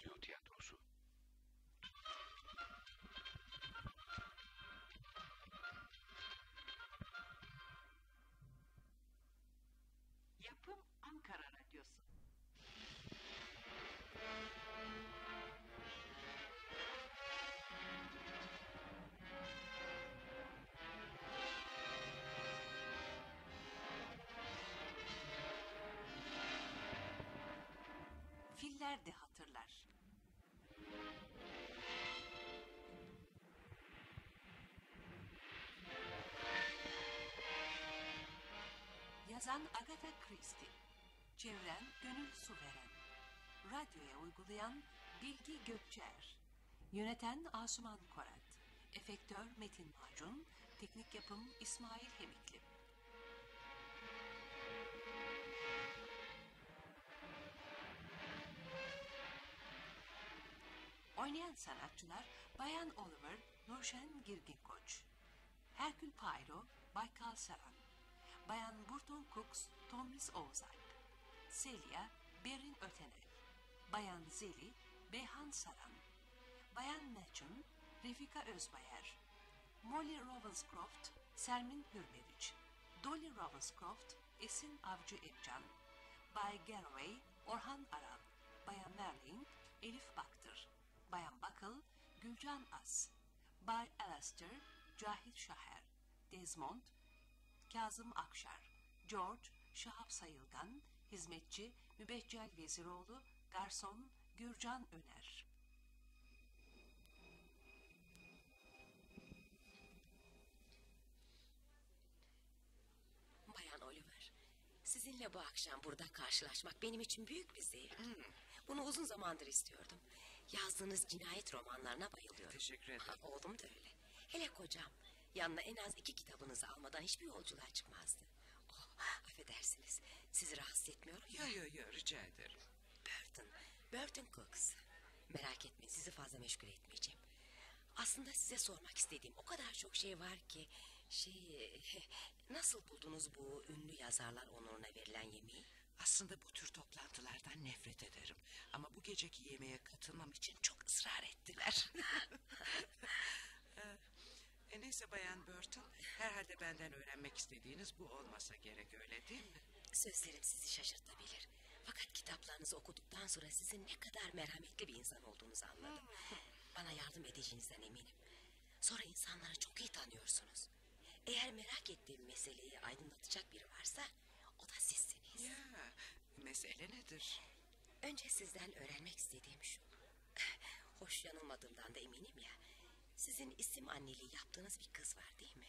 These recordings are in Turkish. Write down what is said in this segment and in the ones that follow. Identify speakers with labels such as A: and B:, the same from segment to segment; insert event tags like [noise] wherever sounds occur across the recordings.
A: radyo tiyatrosu. Yapım Ankara Radyosu. Fillerdi Halı. Yazan Agatha Christie, çeviren Gönül Suveren, radyoya uygulayan Bilgi Gökçer, yöneten Asuman Korat, efektör Metin Macun, teknik yapım İsmail Hemikli. Oynayan sanatçılar Bayan Oliver, Nurşen Girgin Koç, Herkül Payro, Baykal Saran, Bayan Burton Cooks, Tomris Oğuzalp, Celia, Berin Ötenel, Bayan Zeli, Beyhan Saran, Bayan Meçhun, Refika Özbayer, Molly Ravenscroft, Selmin Hürmeriç, Dolly Ravenscroft, Esin Avcı Epcan, Bay Garraway, Orhan Aral, Bayan Merlin, Elif Baktır, Bayan Bakıl, Gülcan As, Bay Alastair, Cahit Şaher, Desmond, Kazım Akşar, George, Şahap Sayılgan, Hizmetçi, Mübeccel Veziroğlu, Garson, Gürcan Öner.
B: Bayan Oliver, sizinle bu akşam burada karşılaşmak benim için büyük bir zevk. Bunu uzun zamandır istiyordum. Yazdığınız cinayet romanlarına bayılıyorum.
C: Teşekkür ederim.
B: Ha, oğlum da öyle. Hele kocam, yanına en az iki kitabınızı almadan hiçbir yolculuğa çıkmazdı. Oh, affedersiniz, sizi rahatsız etmiyorum ya.
C: Yo yo yo rica ederim.
B: Burton, Burton Cooks. Merak etmeyin, sizi fazla meşgul etmeyeceğim. Aslında size sormak istediğim o kadar çok şey var ki... Şey, [laughs] nasıl buldunuz bu ünlü yazarlar onuruna verilen yemeği?
C: Aslında bu tür toplantılardan nefret ederim. Ama bu geceki yemeğe katılmam için çok ısrar ettiler. [laughs] [laughs] e, neyse Bayan Burton, herhalde benden öğrenmek istediğiniz bu olmasa gerek öyle değil mi?
B: Sözlerim sizi şaşırtabilir. Fakat kitaplarınızı okuduktan sonra sizin ne kadar merhametli bir insan olduğunuzu anladım. Bana yardım edeceğinizden eminim. Sonra insanları çok iyi tanıyorsunuz. Eğer merak ettiğim meseleyi aydınlatacak biri varsa o da sizsiniz.
C: Ya, mesele nedir?
B: Önce sizden öğrenmek istediğim şu. [laughs] Hoş yanılmadığımdan da eminim ya. Sizin isim anneliği yaptığınız bir kız var değil mi?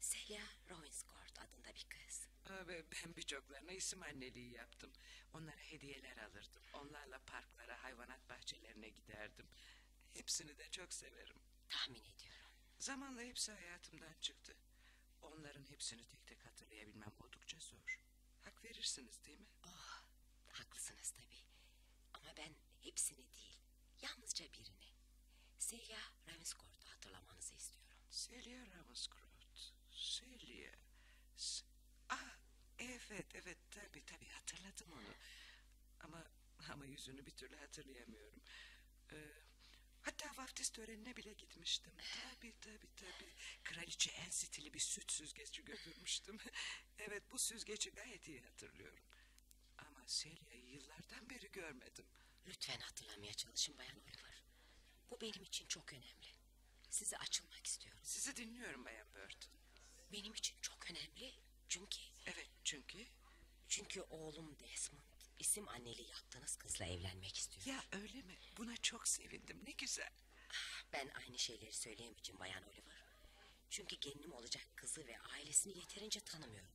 B: Celia Rowinscourt adında bir kız.
C: Ve ben birçoklarına isim anneliği yaptım. Onlara hediyeler alırdım. Onlarla parklara, hayvanat bahçelerine giderdim. Hepsini de çok severim.
B: Tahmin ediyorum.
C: Zamanla hepsi hayatımdan çıktı. Onların hepsini tek tek hatırlayabilmem oldukça zor. Hak verirsiniz değil mi?
B: Oh, haklısınız tabii. Ama ben hepsini değil, yalnızca birini. Celia Ravenscourt'u hatırlamanızı istiyorum.
C: Celia Ravenscroft. Celia. Ah, evet, evet tabii tabii hatırladım onu. Ama ama yüzünü bir türlü hatırlayamıyorum. Ee, hatta vaftiz törenine bile gitmiştim. Tabii tabii tabii. Kraliçe en stili bir süt süzgeci götürmüştüm. [laughs] evet bu süzgeci gayet iyi hatırlıyorum. Ama Celia'yı yıllardan beri görmedim.
B: Lütfen hatırlamaya çalışın Bayan Oliver. Bu benim için çok önemli. Size açılmak istiyorum.
C: Sizi dinliyorum Bayan Burton.
B: Benim için çok önemli çünkü...
C: Evet çünkü...
B: Çünkü oğlum Desmond isim anneliği yaptığınız kızla evlenmek istiyor.
C: Ya öyle mi? Buna çok sevindim. Ne güzel.
B: Ah, Ben aynı şeyleri söyleyemeyeceğim Bayan Oliver. Çünkü gelinim olacak kızı ve ailesini yeterince tanımıyorum.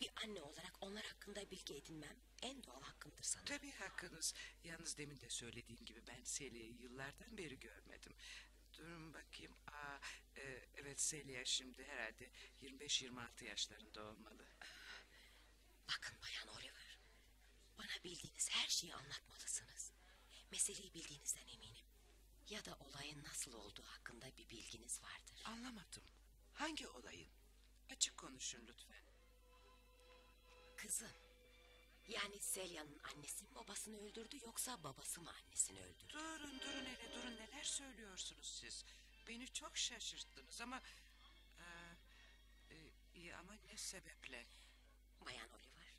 B: Bir anne olarak onlar hakkında bilgi edinmem en doğal hakkımdır sanırım.
C: Tabii hakkınız. Yalnız demin de söylediğim gibi ben Selia'yı yıllardan beri görmedim. Durun bakayım. Aa, e, evet Celia şimdi herhalde 25-26 yaşlarında olmalı.
B: Bakın Bayan Oliver. Bana bildiğiniz her şeyi anlatmalısınız. Meseleyi bildiğinizden eminim. Ya da olayın nasıl olduğu hakkında bir bilginiz vardır.
C: Anlamadım. Hangi olayın? Açık konuşun lütfen.
B: Kızım. Yani Selya'nın annesi mi babasını öldürdü yoksa babası mı annesini öldürdü?
C: Durun durun hele durun neler söylüyorsunuz siz? Beni çok şaşırttınız ama... E, e, iyi ama ne sebeple?
B: Bayan Oliver,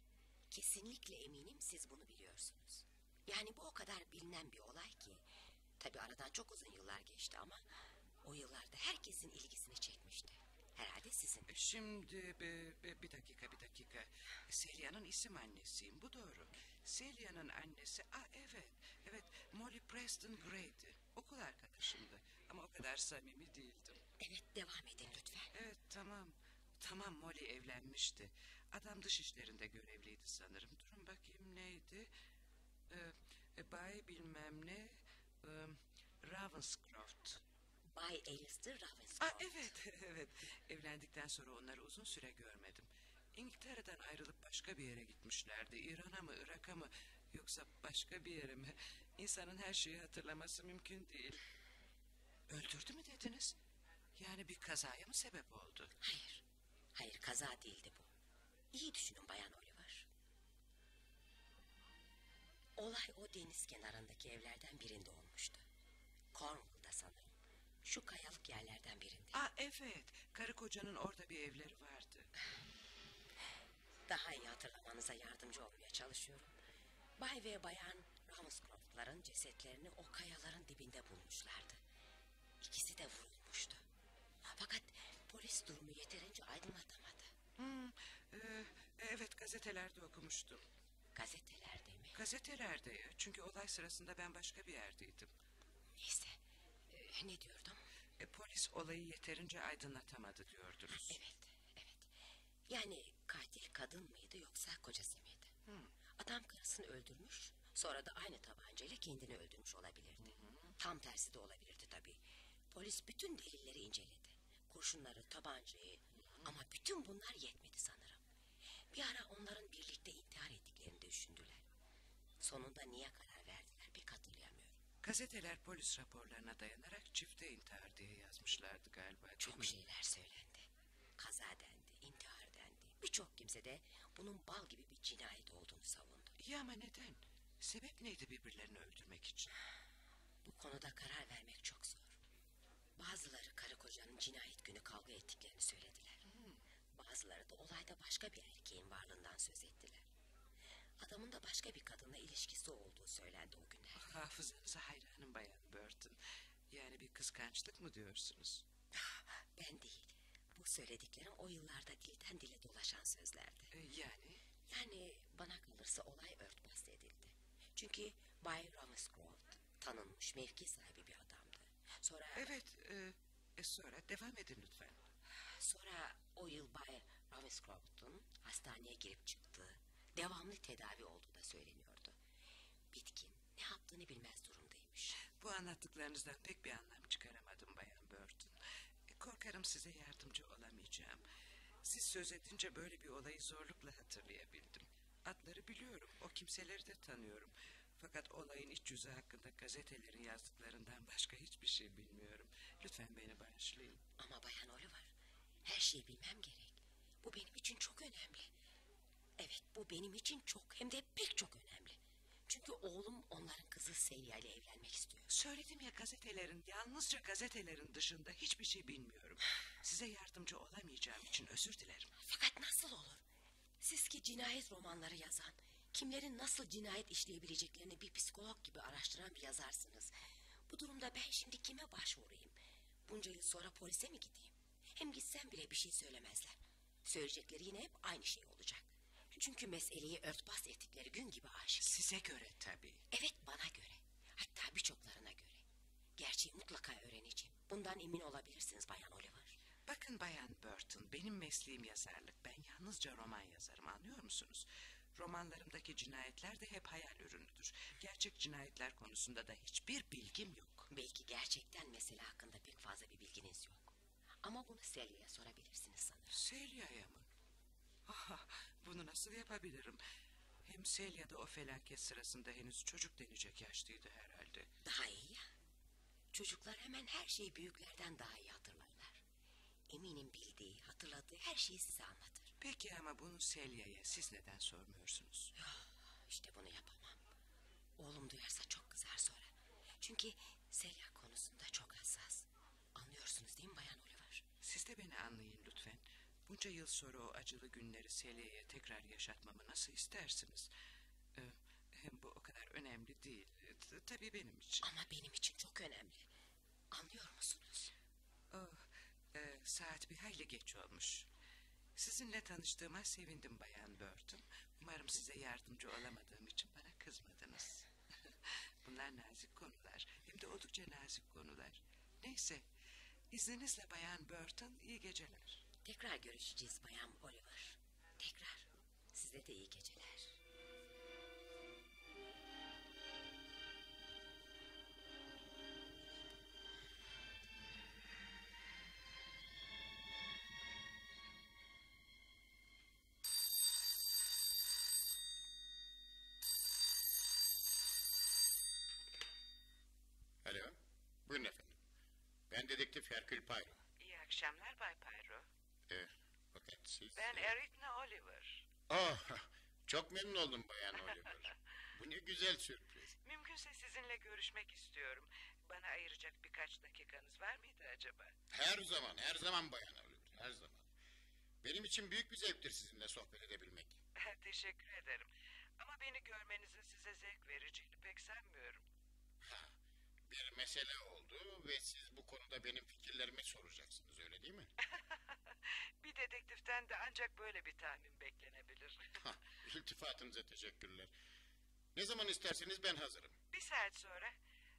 B: kesinlikle eminim siz bunu biliyorsunuz. Yani bu o kadar bilinen bir olay ki... Tabii aradan çok uzun yıllar geçti ama... O yıllarda herkesin ilgisini çekmişti. Herhalde sizin.
C: Şimdi bir, bir, bir dakika bir dakika. Celia'nın isim annesiyim bu doğru. Celia'nın annesi ah evet evet Molly Preston Gray'di. Okul arkadaşımdı ama o kadar samimi değildim.
B: Evet devam edin lütfen.
C: Evet tamam tamam Molly evlenmişti. Adam dış işlerinde görevliydi sanırım. Durun bakayım neydi? Ee, e, Bay bilmem ne e, Ravenscroft.
B: Bay Alistair Ravenscroft.
C: Aa, evet, [laughs] evet. Evlendikten sonra onları uzun süre görmedim. İngiltere'den ayrılıp başka bir yere gitmişlerdi. İran'a mı, Irak'a mı, yoksa başka bir yere mi? İnsanın her şeyi hatırlaması mümkün değil. Öldürdü mü dediniz? Yani bir kazaya mı sebep oldu?
B: Hayır. Hayır kaza değildi bu. İyi düşünün Bayan Oliver. Olay o deniz kenarındaki evlerden birinde olmuştu. Sanırım. Şu kayalık yerlerden birinde.
C: Aa evet, karı kocanın orada bir evleri vardı. [sighs]
B: Daha iyi hatırlamanıza yardımcı olmaya çalışıyorum. Bay ve Bayan Ravenscroft'ların cesetlerini o kayaların dibinde bulmuşlardı. İkisi de vurulmuştu. Fakat polis durumu yeterince aydınlatamadı.
C: Hmm, e, evet gazetelerde okumuştum.
B: Gazetelerde mi?
C: Gazetelerde çünkü olay sırasında ben başka bir yerdeydim.
B: Neyse. Ee, ne diyordum?
C: E, polis olayı yeterince aydınlatamadı diyordunuz.
B: Evet, evet. Yani katil kadın mıydı yoksa kocası mıydı?
C: Hmm.
B: Adam karısını öldürmüş, sonra da aynı tabancayla kendini öldürmüş olabilirdi. Tam tersi de olabilirdi tabii. Polis bütün delilleri inceledi. Kurşunları, tabancayı ama bütün bunlar yetmedi sanırım. Bir ara onların birlikte intihar ettiklerini düşündüler. Sonunda niye karar.
C: Gazeteler polis raporlarına dayanarak çifte intihar diye yazmışlardı galiba. değil
B: Çok
C: mi?
B: şeyler söylendi. Kaza dendi, intihar dendi. Birçok kimse de bunun bal gibi bir cinayet olduğunu savundu.
C: İyi ama neden? Sebep neydi birbirlerini öldürmek için?
B: Bu konuda karar vermek çok zor. Bazıları karı kocanın cinayet günü kavga ettiklerini söylediler. Bazıları da olayda başka bir erkeğin varlığından söz ettiler. Adamın da başka bir kadınla ilişkisi olduğu söylendi o günler.
C: Hafızanıza hayranım Bayan Burton. Yani bir kıskançlık mı diyorsunuz? [laughs]
B: Ben değil. Bu söylediklerim o yıllarda dilden dile dolaşan sözlerdi.
C: E, yani
B: Yani bana kalırsa olay örtbas edildi. Çünkü Bay Ravenscroft tanınmış mevki sahibi bir adamdı. Sonra
C: evet e, e, sonra devam edin lütfen.
B: sonra o yıl Bay Ravenscroft'un hastaneye girip çıktığı, devamlı tedavi olduğu da söyleniyordu. Bitkin, yaptığını bilmez durumdaymış.
C: Bu anlattıklarınızdan pek bir anlam çıkaramadım Bayan Burton. E, korkarım size yardımcı olamayacağım. Siz söz edince böyle bir olayı zorlukla hatırlayabildim. Adları biliyorum, o kimseleri de tanıyorum. Fakat olayın iç yüzü hakkında gazetelerin yazdıklarından başka hiçbir şey bilmiyorum. Lütfen beni bağışlayın.
B: Ama Bayan Oliver, her şeyi bilmem gerek. Bu benim için çok önemli. Evet, bu benim için çok hem de pek çok önemli. Çünkü oğlum onların kızı Selya ile evlenmek istiyor.
C: Söyledim ya gazetelerin, yalnızca gazetelerin dışında hiçbir şey bilmiyorum. Size yardımcı olamayacağım için özür dilerim.
B: Fakat nasıl olur? Siz ki cinayet romanları yazan, kimlerin nasıl cinayet işleyebileceklerini bir psikolog gibi araştıran bir yazarsınız. Bu durumda ben şimdi kime başvurayım? Bunca yıl sonra polise mi gideyim? Hem gitsem bile bir şey söylemezler. Söyleyecekleri yine hep aynı şey olacak. Çünkü meseleyi örtbas ettikleri gün gibi aşık.
C: Size göre tabii.
B: Evet bana göre. Hatta birçoklarına göre. Gerçeği mutlaka öğreneceğim. Bundan emin olabilirsiniz Bayan Oliver.
C: Bakın Bayan Burton, benim mesleğim yazarlık. Ben yalnızca roman yazarım, anlıyor musunuz? Romanlarımdaki cinayetler de hep hayal ürünüdür. Gerçek cinayetler konusunda da hiçbir bilgim yok.
B: Belki gerçekten mesele hakkında pek fazla bir bilginiz yok. Ama bunu Selya'ya sorabilirsiniz sanırım.
C: Selya'ya mı? Ah, bunu nasıl yapabilirim? Hem Selya da o felaket sırasında henüz çocuk denecek yaştaydı herhalde.
B: Daha iyi ya. Çocuklar hemen her şeyi büyüklerden daha iyi hatırlarlar. Eminim bildiği, hatırladığı her şeyi size anlatır.
C: Peki ama bunu Selya'ya siz neden sormuyorsunuz?
B: İşte bunu yapamam. Oğlum duyarsa çok kızar sonra. Çünkü Selya konusunda çok hassas. Anlıyorsunuz değil mi Bayan Oliver?
C: Siz de beni anlayın. Bunca yıl sonra o acılı günleri Selya'ya tekrar yaşatmamı nasıl istersiniz? Ee, hem bu o kadar önemli değil. Tabii benim için.
B: Ama benim için çok önemli. Anlıyor musunuz?
C: Oh, e, saat bir hayli geç olmuş. Sizinle tanıştığıma sevindim Bayan Burton. Umarım size yardımcı olamadığım için bana kızmadınız. [laughs] Bunlar nazik konular. Hem de oldukça nazik konular. Neyse. İzninizle Bayan Burton iyi geceler.
B: Tekrar görüşeceğiz Bayan Oliver. Tekrar. Size de iyi geceler.
D: Alo, buyurun efendim. Ben dedektif Herkül Poirot.
C: İyi akşamlar Bay Pyro.
D: Ee, fakat siz...
C: Ben Eritna Oliver.
D: Oh, çok memnun oldum Bayan Oliver. [laughs] Bu ne güzel sürpriz.
C: Mümkünse sizinle görüşmek istiyorum. Bana ayıracak birkaç dakikanız var mıydı acaba?
D: Her zaman, her zaman Bayan Oliver, her zaman. Benim için büyük bir zevktir sizinle sohbet edebilmek. [laughs]
C: Teşekkür ederim. Ama beni görmenizin size zevk vereceğini pek sanmıyorum.
D: Bir mesele oldu ve siz bu konuda benim fikirlerimi soracaksınız, öyle değil mi? [laughs]
C: Bir dedektiften de ancak böyle bir tahmin beklenebilir.
D: Ha, iltifatınıza teşekkürler. Ne zaman isterseniz ben hazırım.
C: bir saat sonra,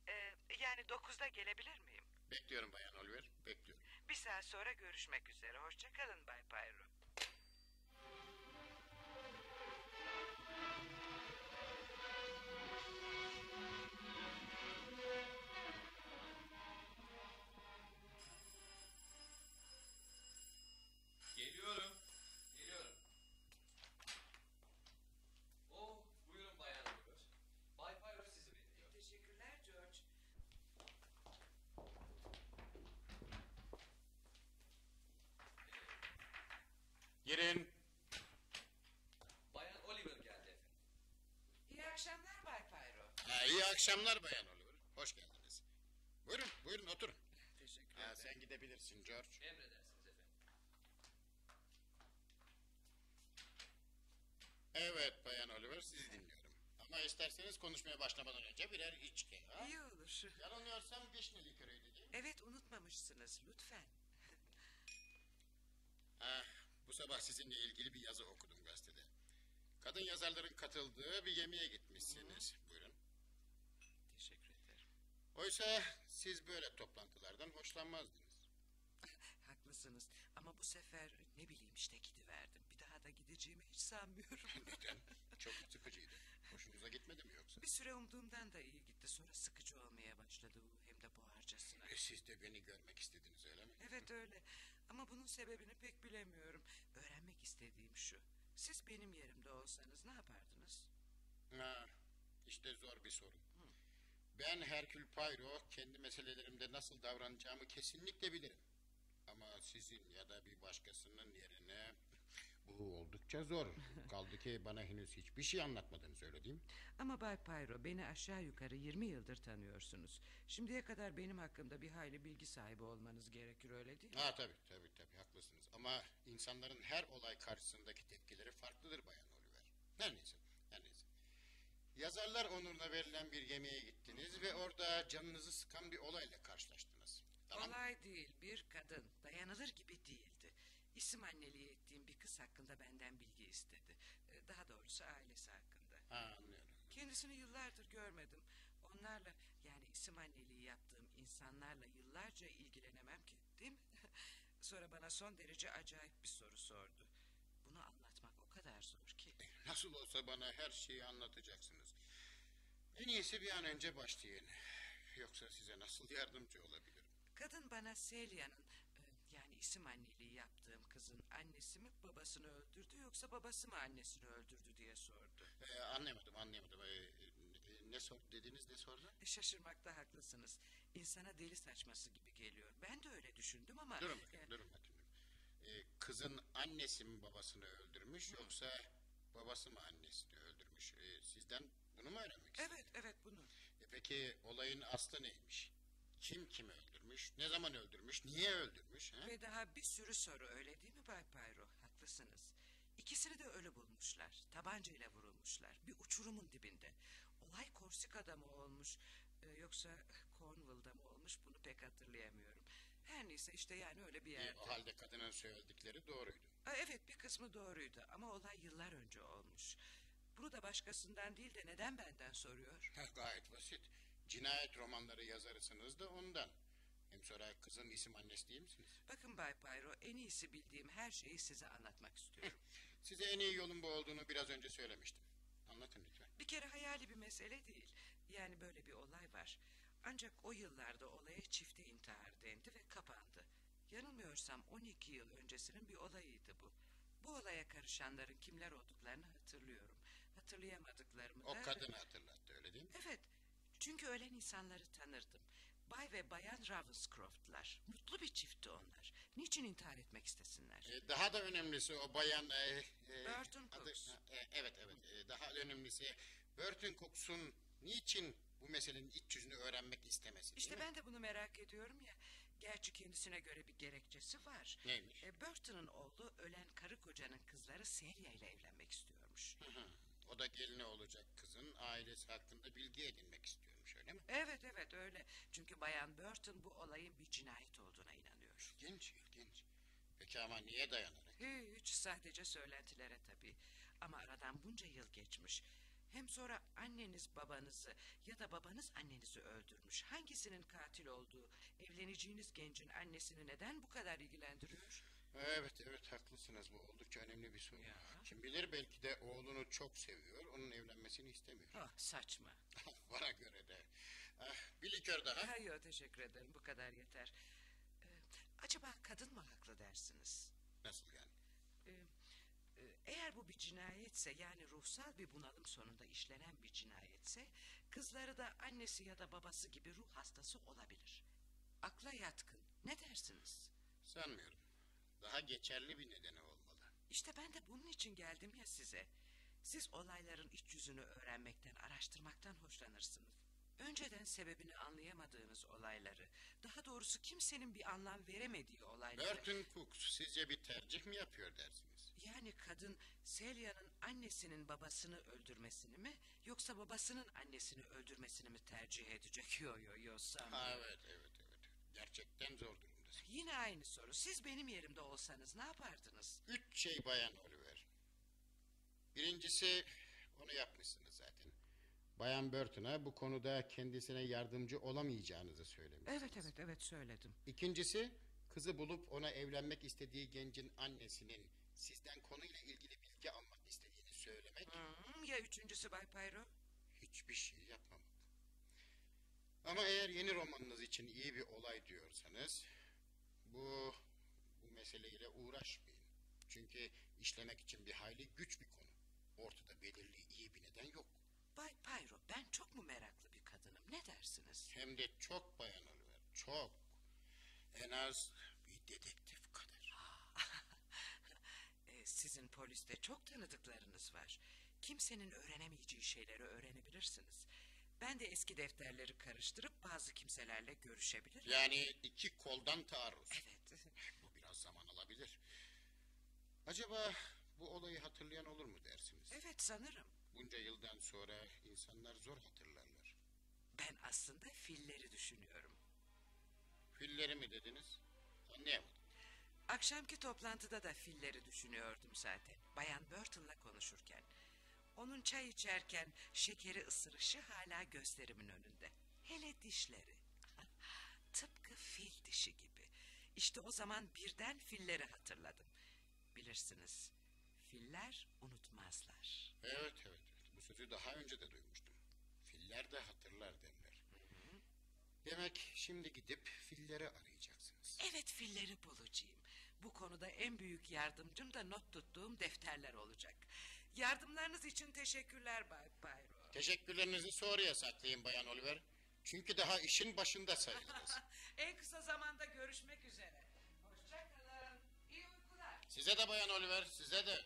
C: e, yani dokuzda gelebilir miyim?
D: Bekliyorum Bayan Oliver, bekliyorum.
C: Bir saat sonra görüşmek üzere. Hoşçakalın Bay Pyro.
D: Girin.
E: Bayan Oliver geldi efendim.
C: İyi akşamlar Bay Pyro.
D: Ha, iyi akşamlar Bayan Oliver. Hoş geldiniz. Buyurun, buyurun oturun.
C: Teşekkür
D: Ha, sen gidebilirsin George.
E: Emredersiniz efendim.
D: Evet Bayan Oliver sizi dinliyorum. Ama isterseniz konuşmaya başlamadan önce birer içki. Ha?
C: İyi olur.
D: Yanılmıyorsam vişne likörüydü değil mi?
C: Evet unutmamışsınız lütfen.
D: Sabah sizinle ilgili bir yazı okudum gazetede. Kadın yazarların katıldığı bir yemeğe gitmişsiniz. Buyurun.
C: Teşekkür ederim.
D: Oysa siz böyle toplantılardan hoşlanmazdınız. [laughs]
C: Haklısınız ama bu sefer ne bileyim işte gidiverdim. Bir daha da gideceğimi hiç sanmıyorum. [laughs]
D: Neden? [laughs] Çok sıkıcıydı. Hoşunuza gitmedi mi yoksa?
C: bir süre umduğumdan da iyi gitti. Sonra sıkıcı olmaya başladı bu hem de buharcasına.
D: E, siz de beni görmek istediniz öyle mi?
C: Evet öyle ama bunun sebebini pek bilemiyorum. Öğrenmek istediğim şu. Siz benim yerimde olsanız ne yapardınız?
D: Ha, işte zor bir soru. Ben Herkül Poirot kendi meselelerimde nasıl davranacağımı kesinlikle bilirim. Ama sizin ya da bir başkasının yerine bu oldukça zor. Kaldı ki bana henüz hiçbir şey anlatmadınız öyle değil mi?
C: Ama Bay Pyro beni aşağı yukarı 20 yıldır tanıyorsunuz. Şimdiye kadar benim hakkımda bir hayli bilgi sahibi olmanız gerekir öyle değil mi?
D: Ha tabii tabii tabii haklısınız. Ama insanların her olay karşısındaki tepkileri farklıdır Bayan Oliver. Her neyse, her neyse. Yazarlar onuruna verilen bir yemeğe gittiniz ve orada canınızı sıkan bir olayla karşılaştınız. Tamam?
C: Olay değil bir kadın dayanılır gibi değildi. İsim anneliği ettiğim bir kız hakkında benden bilgi istedi. Ee, Daha doğrusu ailesi hakkında.
D: Ha anlıyorum.
C: Kendisini yıllardır görmedim. Onlarla yani isim anneliği yaptığım insanlarla yıllarca ilgilenemem ki değil mi? [laughs] Sonra bana son derece acayip bir soru sordu. Bunu anlatmak o kadar zor ki. [clears throat]
D: Nasıl olsa bana her şeyi anlatacaksınız. En iyisi bir an önce başlayın. Yoksa size nasıl yardımcı olabilirim?
C: Kadın bana Celia'nın e, yani isim anneliği yaptığım kızın annesi mi babasını öldürdü yoksa babası mı annesini öldürdü diye sordu.
D: Ee, anlayamadım, anlayamadım. Ee, ne sor dediniz, ne sordu?
C: E, Şaşırmakta haklısınız. İnsana deli saçması gibi geliyor. Ben de öyle düşündüm ama...
D: Durun bakayım,
C: e,
D: durun bakayım. Ee, kızın annesi mi babasını öldürmüş yoksa babası mı annesini öldürmüş? Ee, sizden bunu mu öğrenmek?
C: Evet, evet bunu.
D: E peki olayın aslı neymiş? Kim kimi öldürmüş? Ne zaman öldürmüş? Niye öldürmüş? Ha?
C: Ve daha bir sürü soru öyle değil mi Bay Pyro? Haklısınız. İkisini de ölü bulmuşlar. Tabancayla vurulmuşlar. Bir uçurumun dibinde. Olay Korsika'da mı olmuş? e, yoksa Cornwall'da mı olmuş? Bunu pek hatırlayamıyorum. Her neyse işte yani öyle bir
D: E,
C: yerde.
D: o halde kadının söyledikleri doğruydu.
C: Ha, evet bir kısmı doğruydu ama olay yıllar önce olmuş. Bunu da başkasından değil de neden benden soruyor?
D: Ha, [laughs] Gayet basit. Cinayet romanları yazarısınız da ondan. Hem sonra kızın isim annesi değil misiniz?
C: Bakın Bay Pyro en iyisi bildiğim her şeyi size anlatmak istiyorum. [laughs]
D: Size en iyi yolun bu olduğunu biraz önce söylemiştim. Anlatın lütfen.
C: bir kere hayali bir mesele değil. Yani böyle bir olay var. Ancak o yıllarda olaya çifte intihar dendi ve kapandı. Yanılmıyorsam 12 yıl öncesinin bir olayıydı bu. Bu olaya karışanların kimler olduklarını hatırlıyorum. Hatırlayamadıklarımı
D: O
C: da...
D: kadını hatırlattı öyle değil mi?
C: Evet. Çünkü ölen insanları tanırdım. Bay ve bayan Ravenscroft'lar. Mutlu bir çiftti onlar. Niçin intihar etmek istesinler?
D: E, daha da önemlisi o bayan... E, e,
C: Burton Cooks.
D: e, evet evet. E, daha önemlisi Burton Cooks'un niçin bu meselenin iç yüzünü öğrenmek istemesi
C: İşte
D: mi?
C: ben de bunu merak ediyorum ya. Gerçi kendisine göre bir gerekçesi var.
D: Neymiş?
C: E, Burton'ın oğlu ölen karı kocanın kızları Celia ile evlenmek istiyormuş.
D: Hı hı. O da gelini olacak kızın ailesi hakkında bilgi edinmek istiyormuş öyle mi?
C: Evet evet öyle. Çünkü bayan Burton bu olayın bir cinayet olduğuna inanıyor.
D: İlginç ilginç. Peki ama niye dayanarak?
C: Hiç sadece söylentilere tabii. Ama aradan bunca yıl geçmiş. Hem sonra anneniz babanızı ya da babanız annenizi öldürmüş. Hangisinin katil olduğu evleneceğiniz gencin annesini neden bu kadar ilgilendiriyor?
D: Evet evet haklısınız bu oldukça önemli bir soru.
C: Ya.
D: Kim bilir belki de oğlunu çok seviyor onun evlenmesini istemiyor.
C: Ah saçma. [laughs]
D: Bana göre de. Ah, bir likör daha.
C: Hayır teşekkür ederim bu kadar yeter. Ee, acaba kadın mı haklı dersiniz?
D: Nasıl yani?
C: Ee, e, eğer bu bir cinayetse yani ruhsal bir bunalım sonunda işlenen bir cinayetse kızları da annesi ya da babası gibi ruh hastası olabilir. Akla yatkın. Ne dersiniz?
D: Sanmıyorum. Daha geçerli bir nedeni olmalı.
C: İşte ben de bunun için geldim ya size. Siz olayların iç yüzünü öğrenmekten, araştırmaktan hoşlanırsınız. Önceden sebebini anlayamadığınız olayları, daha doğrusu kimsenin bir anlam veremediği olayları...
D: Burton Cooks sizce bir tercih mi yapıyor dersiniz?
C: Yani kadın Celia'nın annesinin babasını öldürmesini mi yoksa babasının annesini öldürmesini mi tercih edecek? [laughs] Yo yo yo
D: Ha, evet evet evet. Gerçekten zor durumdasın.
C: Yine aynı soru. Siz benim yerimde olsanız ne yapardınız?
D: Üç şey bayan Oliver. Birincisi onu yapmışsınız zaten. Bayan Burton'a bu konuda kendisine yardımcı olamayacağınızı söylemişsiniz.
C: Evet evet evet söyledim.
D: İkincisi kızı bulup ona evlenmek istediği gencin annesinin sizden konuyla ilgili bilgi almak istediğini söylemek
C: Hmm, ya üçüncüsü Bay Pyro?
D: hiçbir şey yapmamak. Ama eğer yeni romanınız için iyi bir olay diyorsanız bu bu meseleyle uğraşmayın. Çünkü işlemek için bir hayli güç bir konu. Ortada belirli iyi bir neden yok.
C: Bay Pyro ben çok mu meraklı bir kadınım ne dersiniz?
D: Hem de çok bayan Oliver, çok. En az bir dedektif kadar.
C: Ee, [laughs] sizin poliste çok tanıdıklarınız var. Kimsenin öğrenemeyeceği şeyleri öğrenebilirsiniz. Ben de eski defterleri karıştırıp bazı kimselerle görüşebilirim.
D: Yani iki koldan taarruz.
C: Evet. [laughs]
D: Bu biraz zaman alabilir. Acaba bu olayı hatırlayan olur mu dersiniz?
C: Evet sanırım.
D: Bunca yıldan sonra insanlar zor hatırlarlar.
C: Ben aslında filleri düşünüyorum.
D: Filleri mi dediniz? Anlayamadım.
C: Akşamki toplantıda da filleri düşünüyordum zaten. Bayan Burton'la konuşurken. Onun çay içerken şekeri ısırışı hala gözlerimin önünde. Hele dişleri. [laughs] Tıpkı fil dişi gibi. İşte o zaman birden filleri hatırladım. Bilirsiniz, filler unutmazlar.
D: Evet evet evet. Bu sözü daha önce de duymuştum. Filler de hatırlar derler. Demek şimdi gidip filleri arayacaksınız.
C: Evet filleri bulacağım. Bu konuda en büyük yardımcım da not tuttuğum defterler olacak. Yardımlarınız için teşekkürler Bay Pyro.
D: Teşekkürlerinizi sonraya saklayın Bayan Oliver. Çünkü daha işin başında sayılırız. [laughs]
C: en kısa zamanda görüşmek üzere. Hoşçakalın. İyi uykular.
D: size de Bayan Oliver, size de.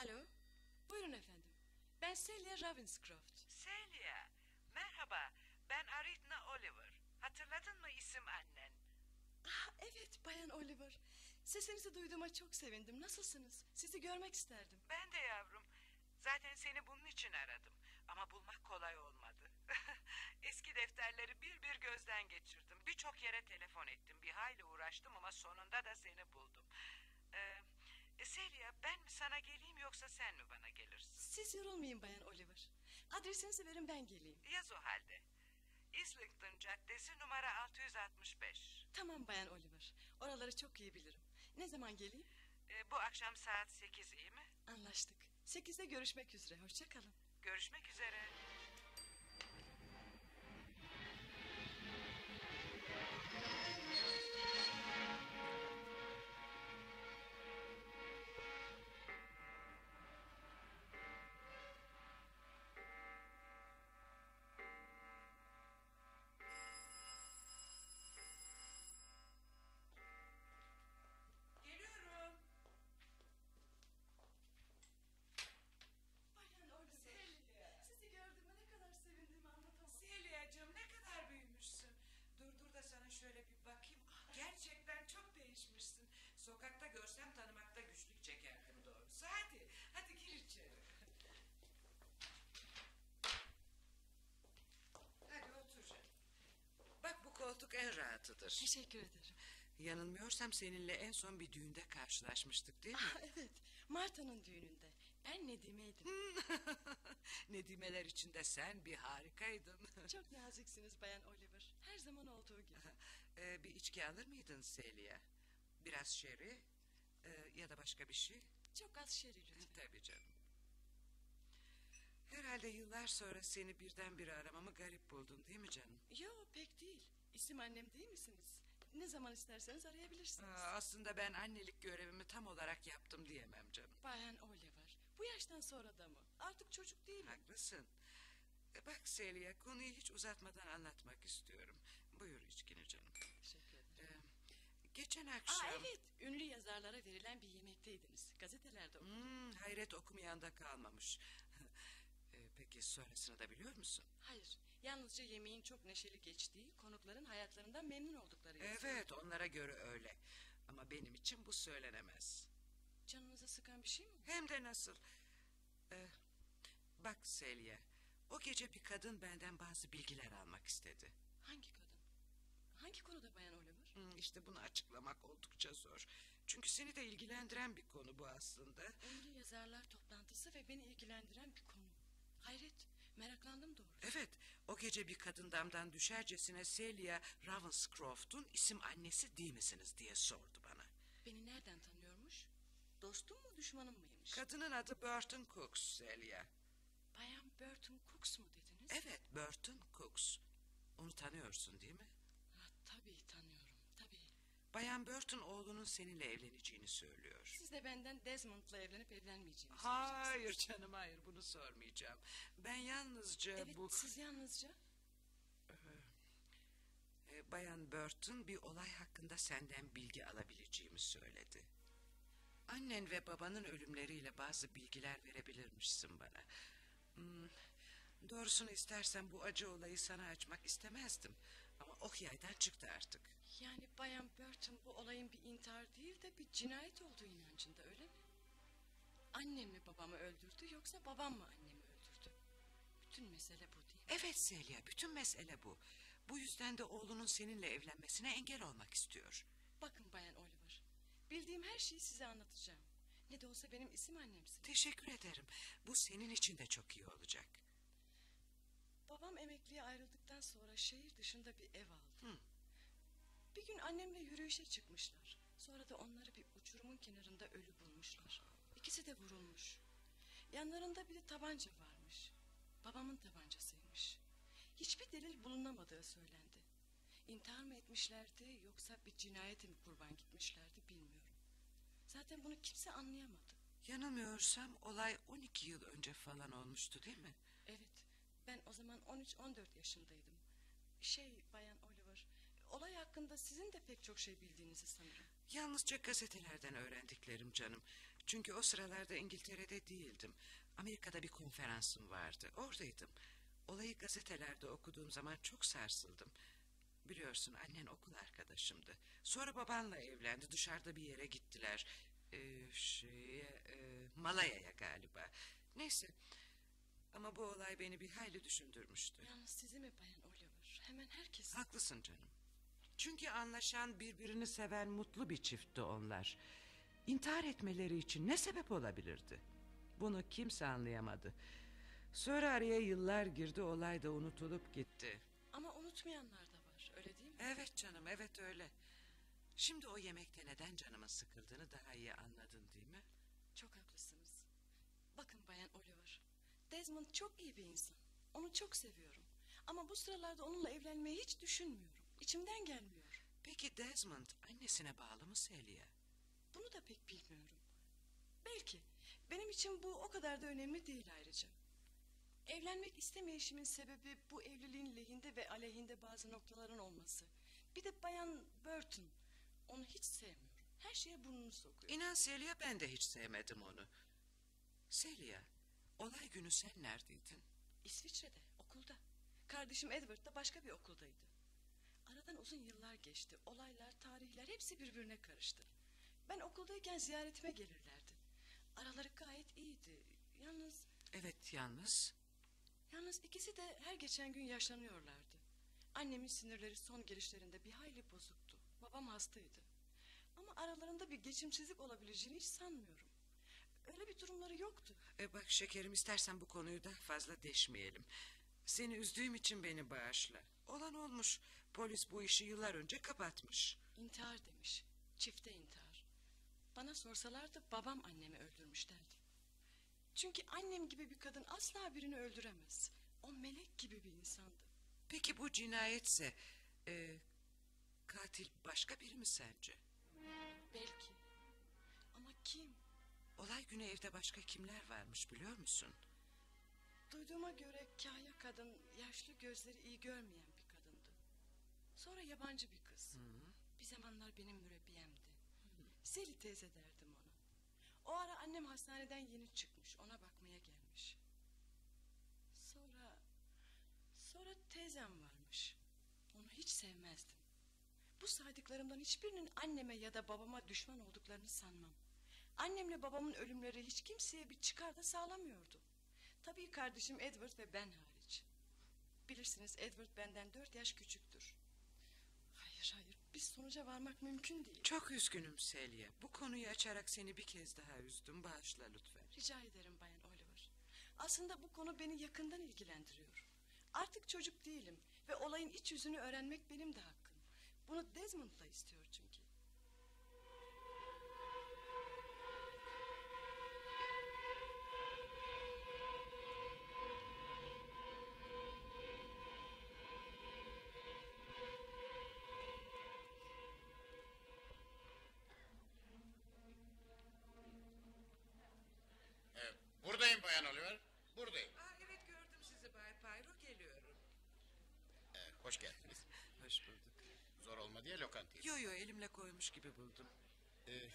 F: Alo. Buyurun efendim. Ben Celia Ravenscroft.
C: Celia. Merhaba. Ben Aritna Oliver. Hatırladın mı isim annen?
F: Ah, evet Bayan Oliver. Sesinizi duyduğuma çok sevindim. Nasılsınız? Sizi görmek isterdim.
C: Ben de yavrum. Zaten seni bunun için aradım. Ama bulmak kolay olmadı. [laughs] Eski defterleri bir bir gözden geçirdim. Birçok yere telefon ettim. Bir hayli uğraştım ama sonunda da seni buldum. Ee, e, Celia ben mi sana geleyim yoksa sen mi bana gelirsin?
F: Siz yorulmayın Bayan Oliver. Adresinizi verin ben geleyim.
C: Yaz o halde. Islington Caddesi numara 665.
F: Tamam Bayan Oliver. Oraları çok iyi bilirim. Ne zaman geleyim?
C: Ee, bu akşam saat 8 iyi mi?
F: Anlaştık. Sekizde görüşmek üzere. Hoşça kalın.
C: Görüşmek üzere. En rahatıdır.
F: Teşekkür ederim.
C: Yanılmıyorsam seninle en son bir düğünde karşılaşmıştık değil mi?
F: Ah, evet. Marta'nın düğününde. Ben Nedime'ydim. [laughs]
C: Nedimeler içinde sen bir harikaydın. [laughs]
F: Çok naziksiniz Bayan Oliver. Her zaman olduğu gibi. [laughs]
C: Ee, bir içki alır mıydın Celia? Biraz şeri ee, ya da başka bir şey?
F: Çok az şeri lütfen.
C: Tabii canım. Herhalde yıllar sonra seni birdenbire aramamı garip buldun değil mi canım?
F: Yo pek değil. İsim annem değil misiniz? Ne zaman isterseniz arayabilirsiniz.
C: Aa, aslında ben annelik görevimi tam olarak yaptım diyemem canım.
F: Bayan Oliver. Bu yaştan sonra da mı? Artık çocuk değilim.
C: Haklısın. Ee, Bak Celia konuyu hiç uzatmadan anlatmak istiyorum. Buyur içkini canım.
F: Teşekkür ederim.
C: Ee, geçen akşam...
F: Aa evet. Ünlü yazarlara verilen bir yemekteydiniz. Gazetelerde okudum.
C: Hmm, hayret okumayan da kalmamış. [laughs] Ee, peki sonrasını da biliyor musun?
F: Hayır. Yalnızca yemeğin çok neşeli geçtiği, konukların hayatlarından memnun oldukları yazıyor.
C: Evet onlara göre öyle. Ama benim için bu söylenemez.
F: Canınızı sıkan bir şey mi?
C: Hem de nasıl? Ee, bak Celia, o gece bir kadın benden bazı bilgiler almak istedi.
F: Hangi kadın? Hangi konuda Bayan Oliver?
C: Hmm, işte bunu açıklamak oldukça zor. Çünkü seni de ilgilendiren bir konu bu aslında.
F: Ünlü yazarlar toplantısı ve beni ilgilendiren bir konu. Hayret, meraklandım doğrusu.
C: Evet, o gece bir kadın damdan düşercesine Celia Ravenscroft'un isim annesi değil misiniz diye sordu bana.
F: Beni nereden tanıyormuş? Dostum mu düşmanım mıymış?
C: Kadının adı Burton Cooks Celia.
F: Bayan Burton Cooks mu dediniz?
C: Evet, Burton Cooks. Onu tanıyorsun değil mi?
F: Ha, tabii tanıyorum, tabii.
C: Bayan Burton oğlunun seninle evleneceğini söylüyor.
F: Siz de benden Desmond'la evlenip evlenmeyeceğimi
C: Hayır canım hayır bunu sormayacağım. Ben yalnızca
F: Evet,
C: bu...
F: siz yalnızca
C: e, Bayan Burton bir olay hakkında senden bilgi alabileceğimi söyledi. Annen ve babanın ölümleriyle bazı bilgiler verebilirmişsin bana. Hmm, doğrusunu istersen bu acı olayı sana açmak istemezdim. Ama ok yaydan çıktı artık.
F: Yani Bayan Burton bu olayın bir intihar değil de bir cinayet olduğu inancında öyle mi? Annem mi babamı öldürdü yoksa babam mı annemi öldürdü? Bütün mesele bu değil mi?
C: Evet Celia bütün mesele bu. Bu yüzden de oğlunun seninle evlenmesine engel olmak istiyor.
F: Bakın Bayan Oliver, bildiğim her şeyi size anlatacağım. Ne de olsa benim isim annemsiniz.
C: Teşekkür ederim. Bu senin için de çok iyi olacak.
F: Babam emekliye ayrıldıktan sonra şehir dışında bir ev aldı.
C: Hı.
F: Bir gün annemle yürüyüşe çıkmışlar. Sonra da onları bir uçurumun kenarında ölü bulmuşlar. İkisi de vurulmuş. Yanlarında bir de tabanca varmış. Babamın tabancasıymış. Hiçbir delil bulunamadığı söylendi. İntihar mı etmişlerdi yoksa bir cinayete mi kurban gitmişlerdi bilmiyorum. Zaten bunu kimse anlayamadı.
C: Yanılmıyorsam olay 12 yıl önce falan olmuştu değil mi?
F: Ben o zaman 13-14 yaşındaydım. Şey Bayan Oliver, olay hakkında sizin de pek çok şey bildiğinizi sanırım.
C: Yalnızca gazetelerden öğrendiklerim canım. Çünkü o sıralarda İngiltere'de değildim. Amerika'da bir konferansım vardı. Oradaydım. Olayı gazetelerde okuduğum zaman çok sarsıldım. Biliyorsun annen okul arkadaşımdı. Sonra babanla evlendi. Dışarıda bir yere gittiler. Ee, şeye, e, Malaya'ya galiba. Neyse. Ama bu olay beni bir hayli düşündürmüştü.
F: Yalnız sizi mi Bayan Oliver? Hemen herkes.
C: Haklısın canım. Çünkü anlaşan birbirini seven mutlu bir çiftti onlar. İntihar etmeleri için ne sebep olabilirdi? Bunu kimse anlayamadı. Sonra araya yıllar girdi olay da unutulup gitti.
F: Ama unutmayanlar da var öyle değil mi?
C: Evet canım evet öyle. Şimdi o yemekte neden canımın sıkıldığını daha iyi anladın değil mi?
F: Çok haklısınız. Bakın Bayan Oliver. Desmond çok iyi bir insan. Onu çok seviyorum. Ama bu sıralarda onunla evlenmeyi hiç düşünmüyorum. İçimden gelmiyor.
C: Peki Desmond annesine bağlı mı Celia?
F: Bunu da pek bilmiyorum. Belki. Benim için bu o kadar da önemli değil ayrıca. Evlenmek istemeyişimin sebebi bu evliliğin lehinde ve aleyhinde bazı noktaların olması. Bir de Bayan Burton. Onu hiç sevmiyorum. Her şeye burnunu sokuyor.
C: İnan Celia ben de hiç sevmedim onu. Celia olay günü sen neredeydin?
F: İsviçre'de, okulda. Kardeşim Edward da başka bir okuldaydı. Aradan uzun yıllar geçti. Olaylar, tarihler hepsi birbirine karıştı. Ben okuldayken ziyaretime gelirlerdi. Araları gayet iyiydi. Yalnız,
C: Evet yalnız.
F: yalnız ikisi de her geçen gün yaşlanıyorlardı. Annemin sinirleri son gelişlerinde bir hayli bozuktu. Babam hastaydı. Ama aralarında bir geçimsizlik olabileceğini hiç sanmıyorum. Öyle bir durumları yoktu.
C: E bak şekerim istersen bu konuyu daha fazla deşmeyelim. Seni üzdüğüm için beni bağışla. Olan olmuş. Polis bu işi yıllar önce kapatmış.
F: İntihar demiş. Çifte intihar. Bana sorsalardı babam annemi öldürmüş derdim. Çünkü annem gibi bir kadın asla birini öldüremez. O melek gibi bir insandı.
C: Peki bu cinayetse... e, katil başka biri mi sence?
F: Belki. Ama kim?
C: Olay günü evde başka kimler varmış biliyor musun?
F: Duyduğuma göre kaya kadın yaşlı gözleri iyi görmeyen bir kadındı. Sonra yabancı bir kız. Bir zamanlar benim mürebbiyemdi. Seli teyze derdim ona. O ara annem hastaneden yeni çıkmış. Ona bakmaya gelmiş. Sonra... Sonra teyzem varmış. Onu hiç sevmezdim. Bu saydıklarımdan hiçbirinin anneme ya da babama düşman olduklarını sanmam. Annemle babamın ölümleri hiç kimseye bir çıkar da sağlamıyordu. Tabii kardeşim Edward ve ben hariç. Bilirsiniz Edward benden dört yaş küçüktür. Hayır hayır biz sonuca varmak mümkün değil.
C: Çok üzgünüm Celia. Bu konuyu açarak seni bir kez daha üzdüm. Bağışla lütfen.
F: Rica ederim Bayan Oliver. Aslında bu konu beni yakından ilgilendiriyor. Artık çocuk değilim ve olayın iç yüzünü öğrenmek benim de hakkım. Bunu Desmond da istiyor çünkü.
D: Evet, buradayım Bayan Oliver. Buradayım.
C: Aa, evet gördüm sizi Bay Pyro geliyorum.
D: Evet, hoş geldiniz.
C: Hoş bulduk.
D: Zor olmadı ya lokantayı.
C: Yo yo elimle koymuş gibi buldum.
D: Ee,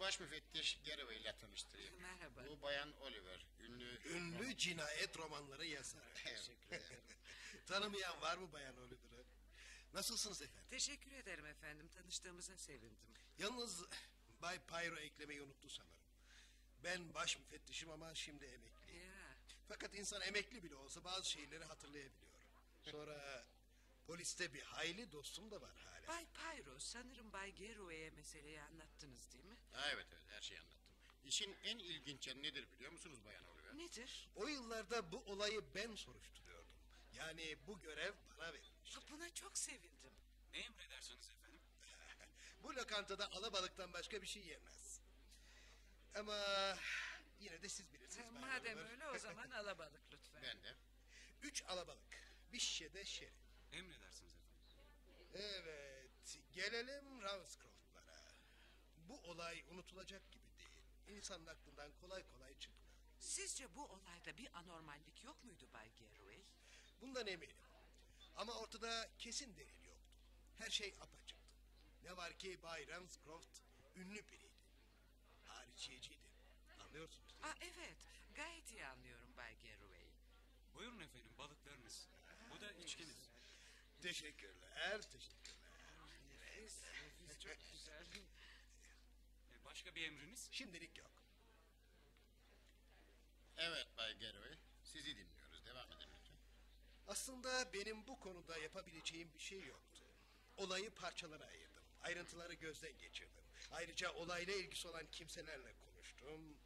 D: sizi baş müfettiş Garraway ile tanıştırayım.
C: Merhaba.
D: Bu Bayan Oliver. Ünlü...
G: Ünlü cinayet romanları yazar.
D: Teşekkür ederim.
G: Tanımayan var mı Bayan Oliver'ı? Nasılsınız efendim?
C: Teşekkür ederim efendim. Tanıştığımıza sevindim.
G: Yalnız Bay Pyro eklemeyi unuttu sanırım. Ben baş müfettişim ama şimdi emekliyim.
C: Ya.
G: Fakat insan emekli bile olsa bazı şeyleri hatırlayabiliyor. Sonra poliste bir hayli dostum da var hala.
C: Bay Pyro sanırım Bay Garraway'e meseleyi anlattınız değil mi?
D: Ha, evet evet her şeyi anlattım. İşin en ilginç yanı nedir biliyor musunuz Bayan Oliver?
C: Nedir?
G: O yıllarda bu olayı ben soruşturuyordum. Yani bu görev bana verilmiş.
C: Ha, Buna çok sevindim.
E: Ne emredersiniz efendim? [laughs]
G: Bu lokantada alabalıktan başka bir şey yenmez. Ama yine de siz
C: Ha,
G: bilirsiniz. Bayan
C: Madem
G: Oliver.
C: öyle o zaman [laughs] alabalık lütfen.
D: Ben de.
G: Üç alabalık, bir şişe de şeri.
E: Emredersiniz efendim.
G: Evet, gelelim Ravenscroft'lara. Bu olay unutulacak gibi değil. İnsanın aklından kolay kolay çıkmıyor.
C: Sizce bu olayda bir anormallik yok muydu Bay Garraway?
G: Bundan eminim. Ama ortada kesin delil yoktu. Her şey apaçıktı. Ne var ki Bay Ravenscroft ünlü biriydi. Hariciyeciydi. Anlıyorsunuz değil mi?
C: Aa, evet gayet iyi anlıyorum Bay Garraway.
E: Buyurun efendim balıklarınız. Bu da içkiniz.
G: Teşekkürler, teşekkürler.
C: Çok güzel.
E: E, Başka bir emriniz?
G: Şimdilik yok.
D: Evet Bay Garraway. Sizi dinliyoruz. Devam edin lütfen.
G: Aslında benim bu konuda yapabileceğim bir şey yoktu. Olayı parçalara ayırdım. Ayrıntıları gözden geçirdim. Ayrıca olayla ilgisi olan kimselerle konuştum.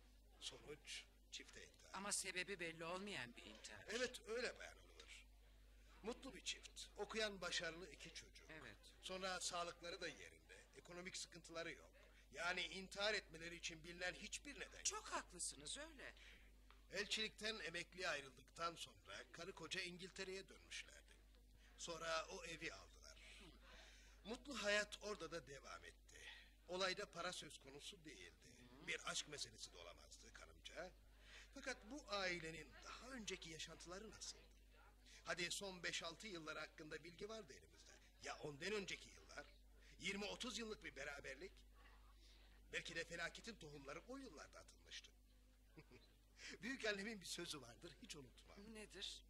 G: Sonuç çifte intihar.
C: Ama sebebi belli olmayan bir intihar.
G: Evet öyle bayan. Mutlu bir çift. Okuyan başarılı iki çocuk.
C: Evet.
G: Sonra sağlıkları da yerinde. Ekonomik sıkıntıları yok. Yani intihar etmeleri için bilinen hiçbir neden yok.
C: Çok haklısınız öyle.
G: Elçilikten emekliye ayrıldıktan sonra karı koca İngiltere'ye dönmüşlerdi. Sonra o evi aldılar. Mutlu hayat orada da devam etti. Olayda para söz konusu değildi. Bir aşk meselesi de olamazdı kanımca. Fakat bu ailenin daha önceki yaşantıları nasıldı? Hadi son 5-6 yıllar hakkında bilgi vardı elimizde. Ya ondan önceki yıllar? 20-30 yıllık bir beraberlik? Belki de felaketin tohumları o yıllarda atılmıştı. [laughs] Büyük annemin bir sözü vardır hiç unutmam.
C: Nedir?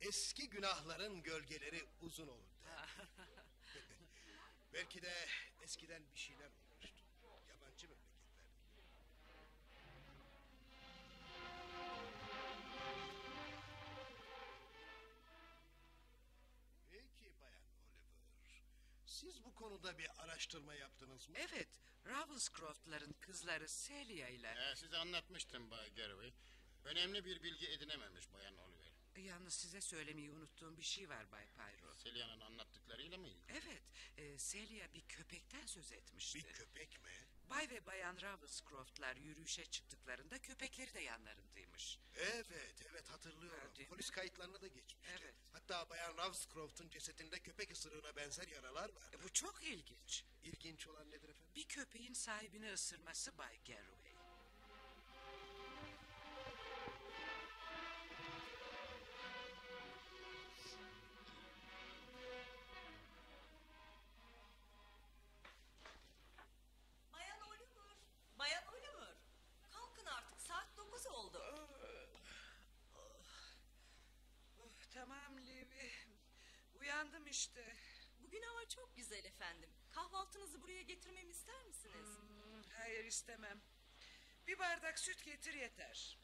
G: Eski günahların gölgeleri uzun olur. [laughs] Belki de eskiden bir şeyler olmuştu. Siz bu konuda bir araştırma yaptınız mı?
C: Evet, Ravenscroft'ların kızları Celia ile...
D: Ee, size anlatmıştım Bay Garraway. Önemli bir bilgi edinememiş Bayan Oliver.
C: Yalnız size söylemeyi unuttuğum bir şey var Bay Pyro.
D: Selya'nın anlattıklarıyla mı ilgili?
C: Evet, e, Celia bir köpekten söz etmişti.
G: Bir köpek mi?
C: Bay ve Bayan Ravenscroft'lar yürüyüşe çıktıklarında köpekleri de yanlarındaymış.
G: Evet, evet hatırlıyorum.
C: Mi?
G: Polis kayıtlarına da geçmişti.
C: Evet.
G: Hatta Bayan Ravenscroft'un cesedinde köpek ısırığına benzer yaralar var.
C: E, bu çok ilginç.
G: İlginç olan nedir efendim?
C: Bir köpeğin sahibini ısırması Bay Garraway. İstemem. Bir bardak süt getir yeter.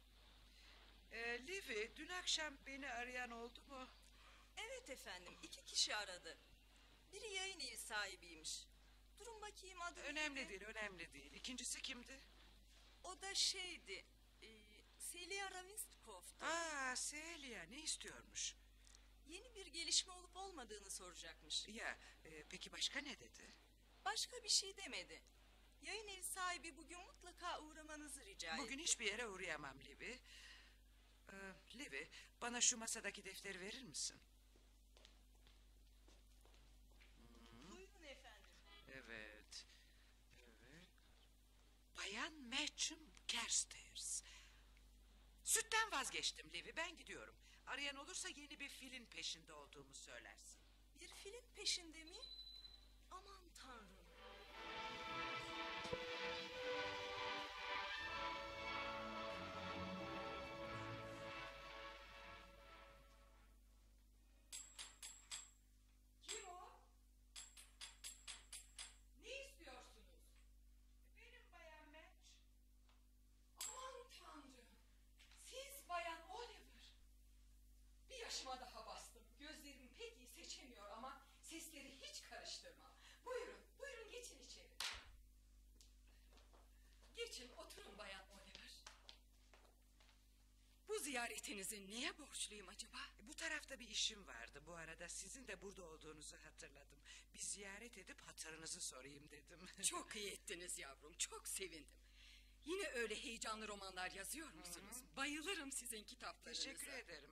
C: Ee, Livi, dün akşam beni arayan oldu mu?
H: Evet efendim, iki kişi aradı. Biri yayın evi sahibiymiş. Durun bakayım adı
C: Önemli
H: neydi?
C: değil, önemli değil. İkincisi kimdi?
H: O da şeydi, e, Celia Ravenscroft.
C: Aa, Celia, ne istiyormuş?
H: Yeni bir gelişme olup olmadığını soracakmış.
C: Ya, e, peki başka ne dedi?
H: Başka bir şey demedi. Yayın evi sahibi bugün mutlaka uğramanızı rica etti.
C: Bugün hiçbir yere uğrayamam Livi. Ee, Livi, bana şu masadaki defteri verir misin?
H: Buyurun efendim.
C: Evet. Evet. Bayan Matcham Kersters. Sütten vazgeçtim Levi. Ben gidiyorum. Arayan olursa yeni bir filin peşinde olduğumu söylersin.
H: Bir film peşinde mi?
I: Yaşıma daha bastım. Gözlerim pek iyi seçemiyor ama sesleri hiç karıştırmam. Buyurun, buyurun geçin içeri. Geçin oturun bayan Oliver. Bu ziyaretinizi neye borçluyum acaba?
C: Bu tarafta bir işim vardı. Bu arada sizin de burada olduğunuzu hatırladım. Bir ziyaret edip hatırınızı sorayım dedim. [laughs]
I: Çok iyi ettiniz yavrum, çok sevindim. Yine öyle heyecanlı romanlar yazıyor musunuz? Bayılırım sizin kitaplarınıza.
C: Teşekkür ederim.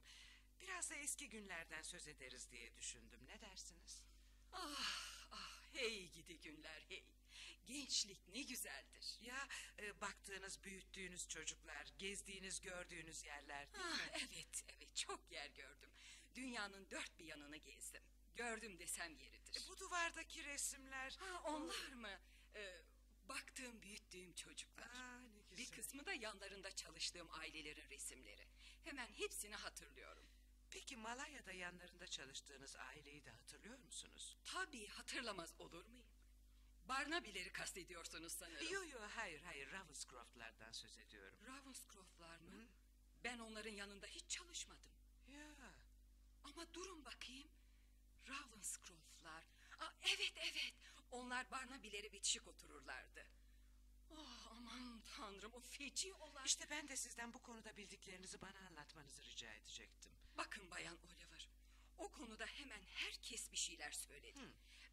C: Biraz da eski günlerden söz ederiz diye düşündüm. Ne dersiniz?
I: Ah, ah, hey gidi günler hey. Gençlik ne güzeldir.
C: Ya e, baktığınız, büyüttüğünüz çocuklar, gezdiğiniz, gördüğünüz yerler değil
I: Ah,
C: mi?
I: evet, evet çok yer gördüm. Dünyanın dört bir yanını gezdim. Gördüm desem yeridir.
C: E, bu duvardaki resimler...
I: Ha, onlar mı? Ee, baktığım, büyüttüğüm çocuklar.
C: Aa, ne güzel.
I: Bir kısmı da yanlarında çalıştığım ailelerin resimleri. Hemen hepsini hatırlıyorum.
C: Peki Malaya'da yanlarında çalıştığınız aileyi de hatırlıyor musunuz?
I: Tabii hatırlamaz olur muyum? Barnaby'leri kastediyorsunuz sanırım.
C: Yo yo hayır hayır Ravenscroft'lardan söz ediyorum.
I: Ravenscroft'lar mı? Ben onların yanında hiç çalışmadım.
C: Ya
I: Ama durun bakayım. Ravenscroft'lar. Aa, evet evet. Onlar Barnaby'leri bitişik otururlardı. Oh, aman tanrım o feci olay.
C: işte ben de sizden bu konuda bildiklerinizi bana anlatmanızı rica edecektim.
I: Bakın Bayan Oliver. O konuda hemen herkes bir şeyler söyledi.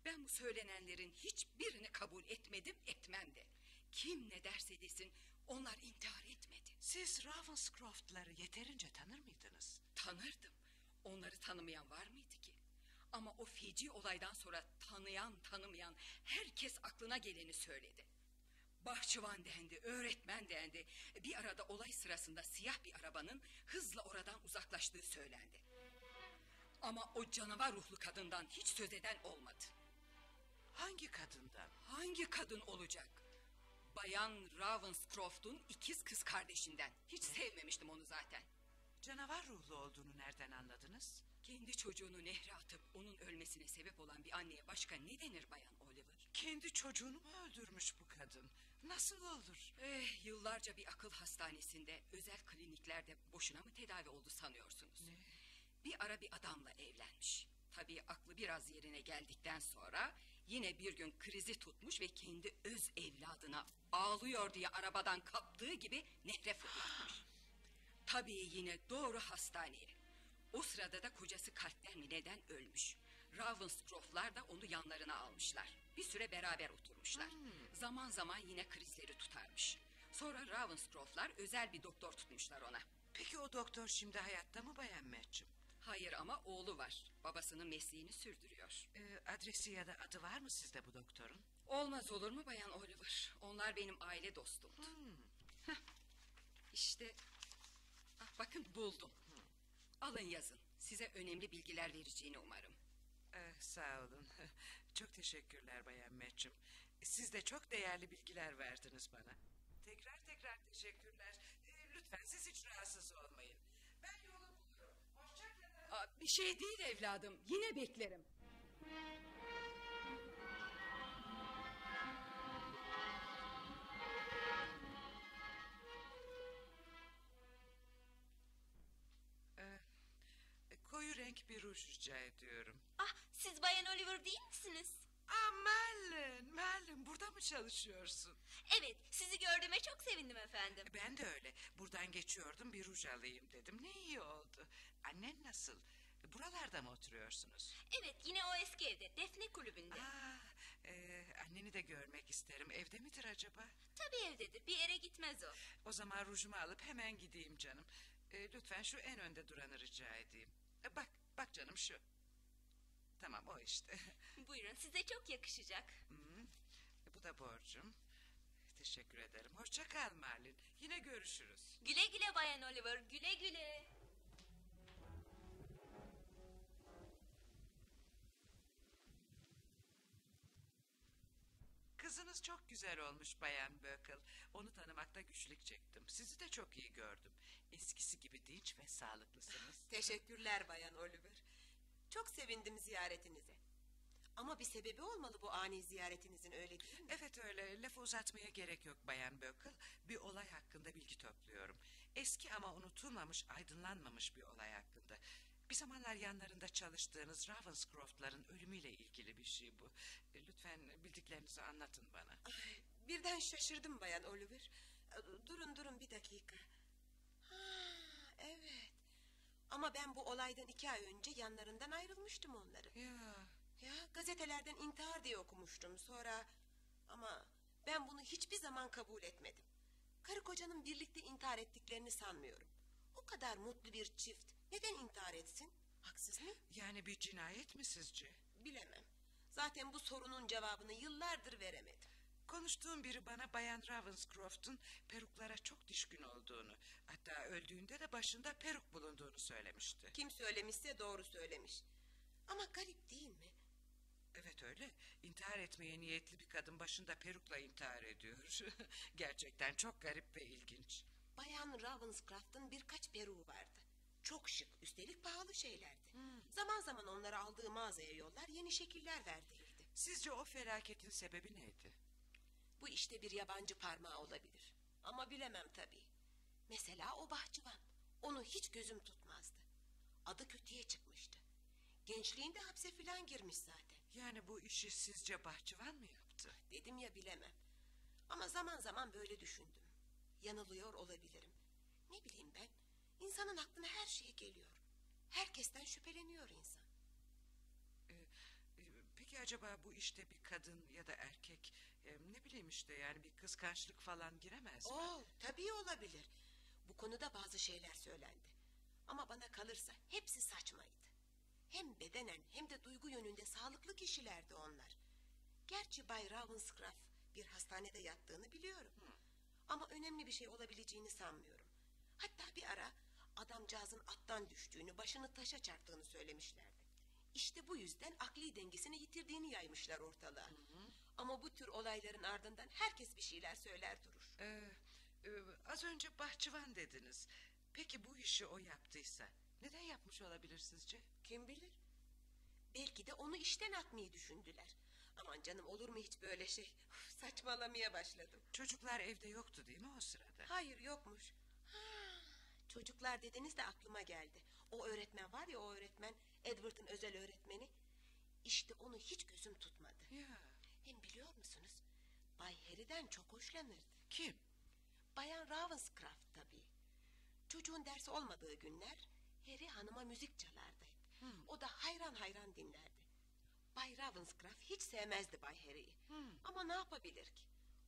I: Ben bu söylenenlerin hiçbirini kabul etmedim, etmem de. Kim ne derse desin onlar intihar etmedi.
C: Siz Ravenscroft'ları yeterince tanır mıydınız?
I: Tanırdım. Onları tanımayan var mıydı ki? Ama o feci olaydan sonra tanıyan tanımayan herkes aklına geleni söyledi. Bahçıvan dendi, öğretmen dendi. Bir arada olay sırasında siyah bir arabanın hızla oradan uzaklaştığı söylendi. Ama o canavar ruhlu kadından hiç söz eden olmadı.
C: Hangi kadından?
I: Hangi kadın olacak? Bayan Ravenscroft'un ikiz kız kardeşinden. Hiç sevmemiştim onu zaten.
C: Canavar ruhlu olduğunu nereden anladınız?
I: Kendi çocuğunu nehre atıp onun ölmesine sebep olan bir anneye başka ne denir Bayan Oliver?
C: Kendi çocuğunu mu öldürmüş bu kadın? Nasıl olur?
I: Eh, yıllarca bir akıl hastanesinde, özel kliniklerde boşuna mı tedavi oldu sanıyorsunuz? Bir ara bir adamla evlenmiş. Tabii aklı biraz yerine geldikten sonra yine bir gün krizi tutmuş ve kendi öz evladına ağlıyor diye arabadan kaptığı gibi nehre fırlatmış. Tabii yine doğru hastaneye. O sırada da kocası kalpten mi neden ölmüş. Ravenscroft'lar da onu yanlarına almışlar. Bir süre beraber oturmuşlar. Zaman zaman yine krizleri tutarmış. Sonra Ravenscroft'lar özel bir doktor tutmuşlar ona.
C: Peki o doktor şimdi hayatta mı Bayan Match'im?
I: Hayır ama oğlu var. Babasının mesleğini sürdürüyor.
C: Ee, adresi ya da adı var mı sizde bu doktorun?
I: Olmaz olur mu Bayan Oliver? Onlar benim aile dostumdu. Heh, İşte ah, bakın buldum. Alın yazın. Size önemli bilgiler vereceğini umarım.
C: Eh, sağ olun. [laughs] Çok teşekkürler Bayan Match'im. Siz de çok değerli bilgiler verdiniz bana. Tekrar tekrar teşekkürler. Ee, lütfen siz hiç rahatsız olmayın. Ben yolu bulurum. Hoşçakalın.
I: Aa, bir şey değil evladım. Yine beklerim.
C: Ee, koyu renk bir ruj rica ediyorum.
J: Ah siz Bayan Oliver değil misiniz?
C: Aa Merlin, Merlin burada mı çalışıyorsun?
J: Evet sizi gördüğüme çok sevindim efendim.
C: Ben de öyle. Buradan geçiyordum bir ruj alayım dedim. Ne iyi oldu. Annen nasıl? Buralarda mı oturuyorsunuz?
J: Evet yine o eski evde Defne kulübünde.
C: Aa, e, anneni de görmek isterim. Evde midir acaba?
J: Tabii evdedir bir yere gitmez o.
C: O zaman rujumu alıp hemen gideyim canım. E, lütfen şu en önde duranı rica edeyim. E, bak, bak canım şu. Tamam o işte. [laughs]
J: Buyurun size çok yakışacak.
C: Hı, e, bu da borcum. Teşekkür ederim. Hoşça kal Marlin. Yine görüşürüz.
J: Güle güle Bayan Oliver güle güle.
C: Kızınız çok güzel olmuş Bayan Bökel. Onu tanımakta güçlük çektim. Sizi de çok iyi gördüm. Eskisi gibi dinç ve sağlıklısınız. [laughs]
B: Teşekkürler Bayan Oliver. Çok sevindim ziyaretinize. Ama bir sebebi olmalı bu ani ziyaretinizin öyle değil mi?
C: Evet öyle. Lafı uzatmaya gerek yok Bayan Bökel. Bir olay hakkında bilgi topluyorum. Eski ama unutulmamış, aydınlanmamış bir olay hakkında. Bir zamanlar yanlarında çalıştığınız Ravenscroft'ların ölümüyle ilgili bir şey bu. E, Lütfen bildiklerinizi anlatın bana.
B: Ay, birden şaşırdım Bayan Oliver. E, Durun durun bir dakika. Ama ben bu olaydan iki ay önce yanlarından ayrılmıştım onları.
C: Ya
B: Ya gazetelerden intihar diye okumuştum sonra... Ama ben bunu hiçbir zaman kabul etmedim. Karı kocanın birlikte intihar ettiklerini sanmıyorum. O kadar mutlu bir çift neden intihar etsin? Haksız mı?
C: yani bir cinayet mi sizce?
B: Bilemem. Zaten bu sorunun cevabını yıllardır veremedim.
C: Konuştuğum biri bana Bayan Ravenscroft'un peruklara çok düşkün olduğunu... ...hatta öldüğünde de başında peruk bulunduğunu söylemişti.
B: Kim söylemişse doğru söylemiş. Ama garip değil mi?
C: Evet öyle. İntihar etmeye niyetli bir kadın başında perukla intihar ediyor. [laughs] Gerçekten çok garip ve ilginç.
B: Bayan Ravenscroft'un birkaç peruğu vardı. Çok şık, üstelik pahalı şeylerdi. Zaman zaman onları aldığı mağazaya yollar, yeni şekiller verdirirdi.
C: Sizce o felaketin sebebi neydi?
B: Bu işte bir yabancı parmağı olabilir. Ama bilemem tabii. Mesela o bahçıvan. Onu hiç gözüm tutmazdı. Adı kötüye çıkmıştı. Gençliğinde hapse filan girmiş zaten.
C: Yani bu işi sizce bahçıvan mı yaptı?
B: Dedim ya bilemem. Ama zaman zaman böyle düşündüm. Yanılıyor olabilirim. Ne bileyim ben. İnsanın aklına her şey geliyor. Herkesten şüpheleniyor insan.
C: Ee, e, peki acaba bu işte bir kadın ya da erkek e, ne bileyim işte yani bir kıskançlık falan giremez mi?
B: Oo, tabii olabilir. Bu konuda bazı şeyler söylendi. Ama bana kalırsa hepsi saçmaydı. Hem bedenen hem de duygu yönünde sağlıklı kişilerdi onlar. Gerçi Bay Ravenscraft bir hastanede yattığını biliyorum. Ama önemli bir şey olabileceğini sanmıyorum. Hatta bir ara adamcağızın attan düştüğünü, başını taşa çarptığını söylemişlerdi. İşte bu yüzden akli dengesini yitirdiğini yaymışlar ortalığa. Ama bu tür olayların ardından herkes bir şeyler söyler durur.
C: Ee, e, az önce bahçıvan dediniz. Peki bu işi o yaptıysa neden yapmış olabilir sizce?
B: Kim bilir? Belki de onu işten atmayı düşündüler. Aman canım olur mu hiç böyle şey? Uf, saçmalamaya başladım.
C: Çocuklar evde yoktu değil mi o sırada?
B: Hayır yokmuş. Ha, çocuklar dediniz de aklıma geldi. O öğretmen var ya o öğretmen Edward'ın özel öğretmeni. İşte onu hiç gözüm tutmadı.
C: Ya?
B: Bay Harry'den çok hoşlanırdı.
C: kim?
B: Bayan Ravenscraft tabii. Çocuğun dersi olmadığı günler Harry hanıma müzik çalardı. hep. O da hayran hayran dinlerdi. Bay Ravenscraft hiç sevmezdi Bay Harry'i. Ama ne yapabilir ki?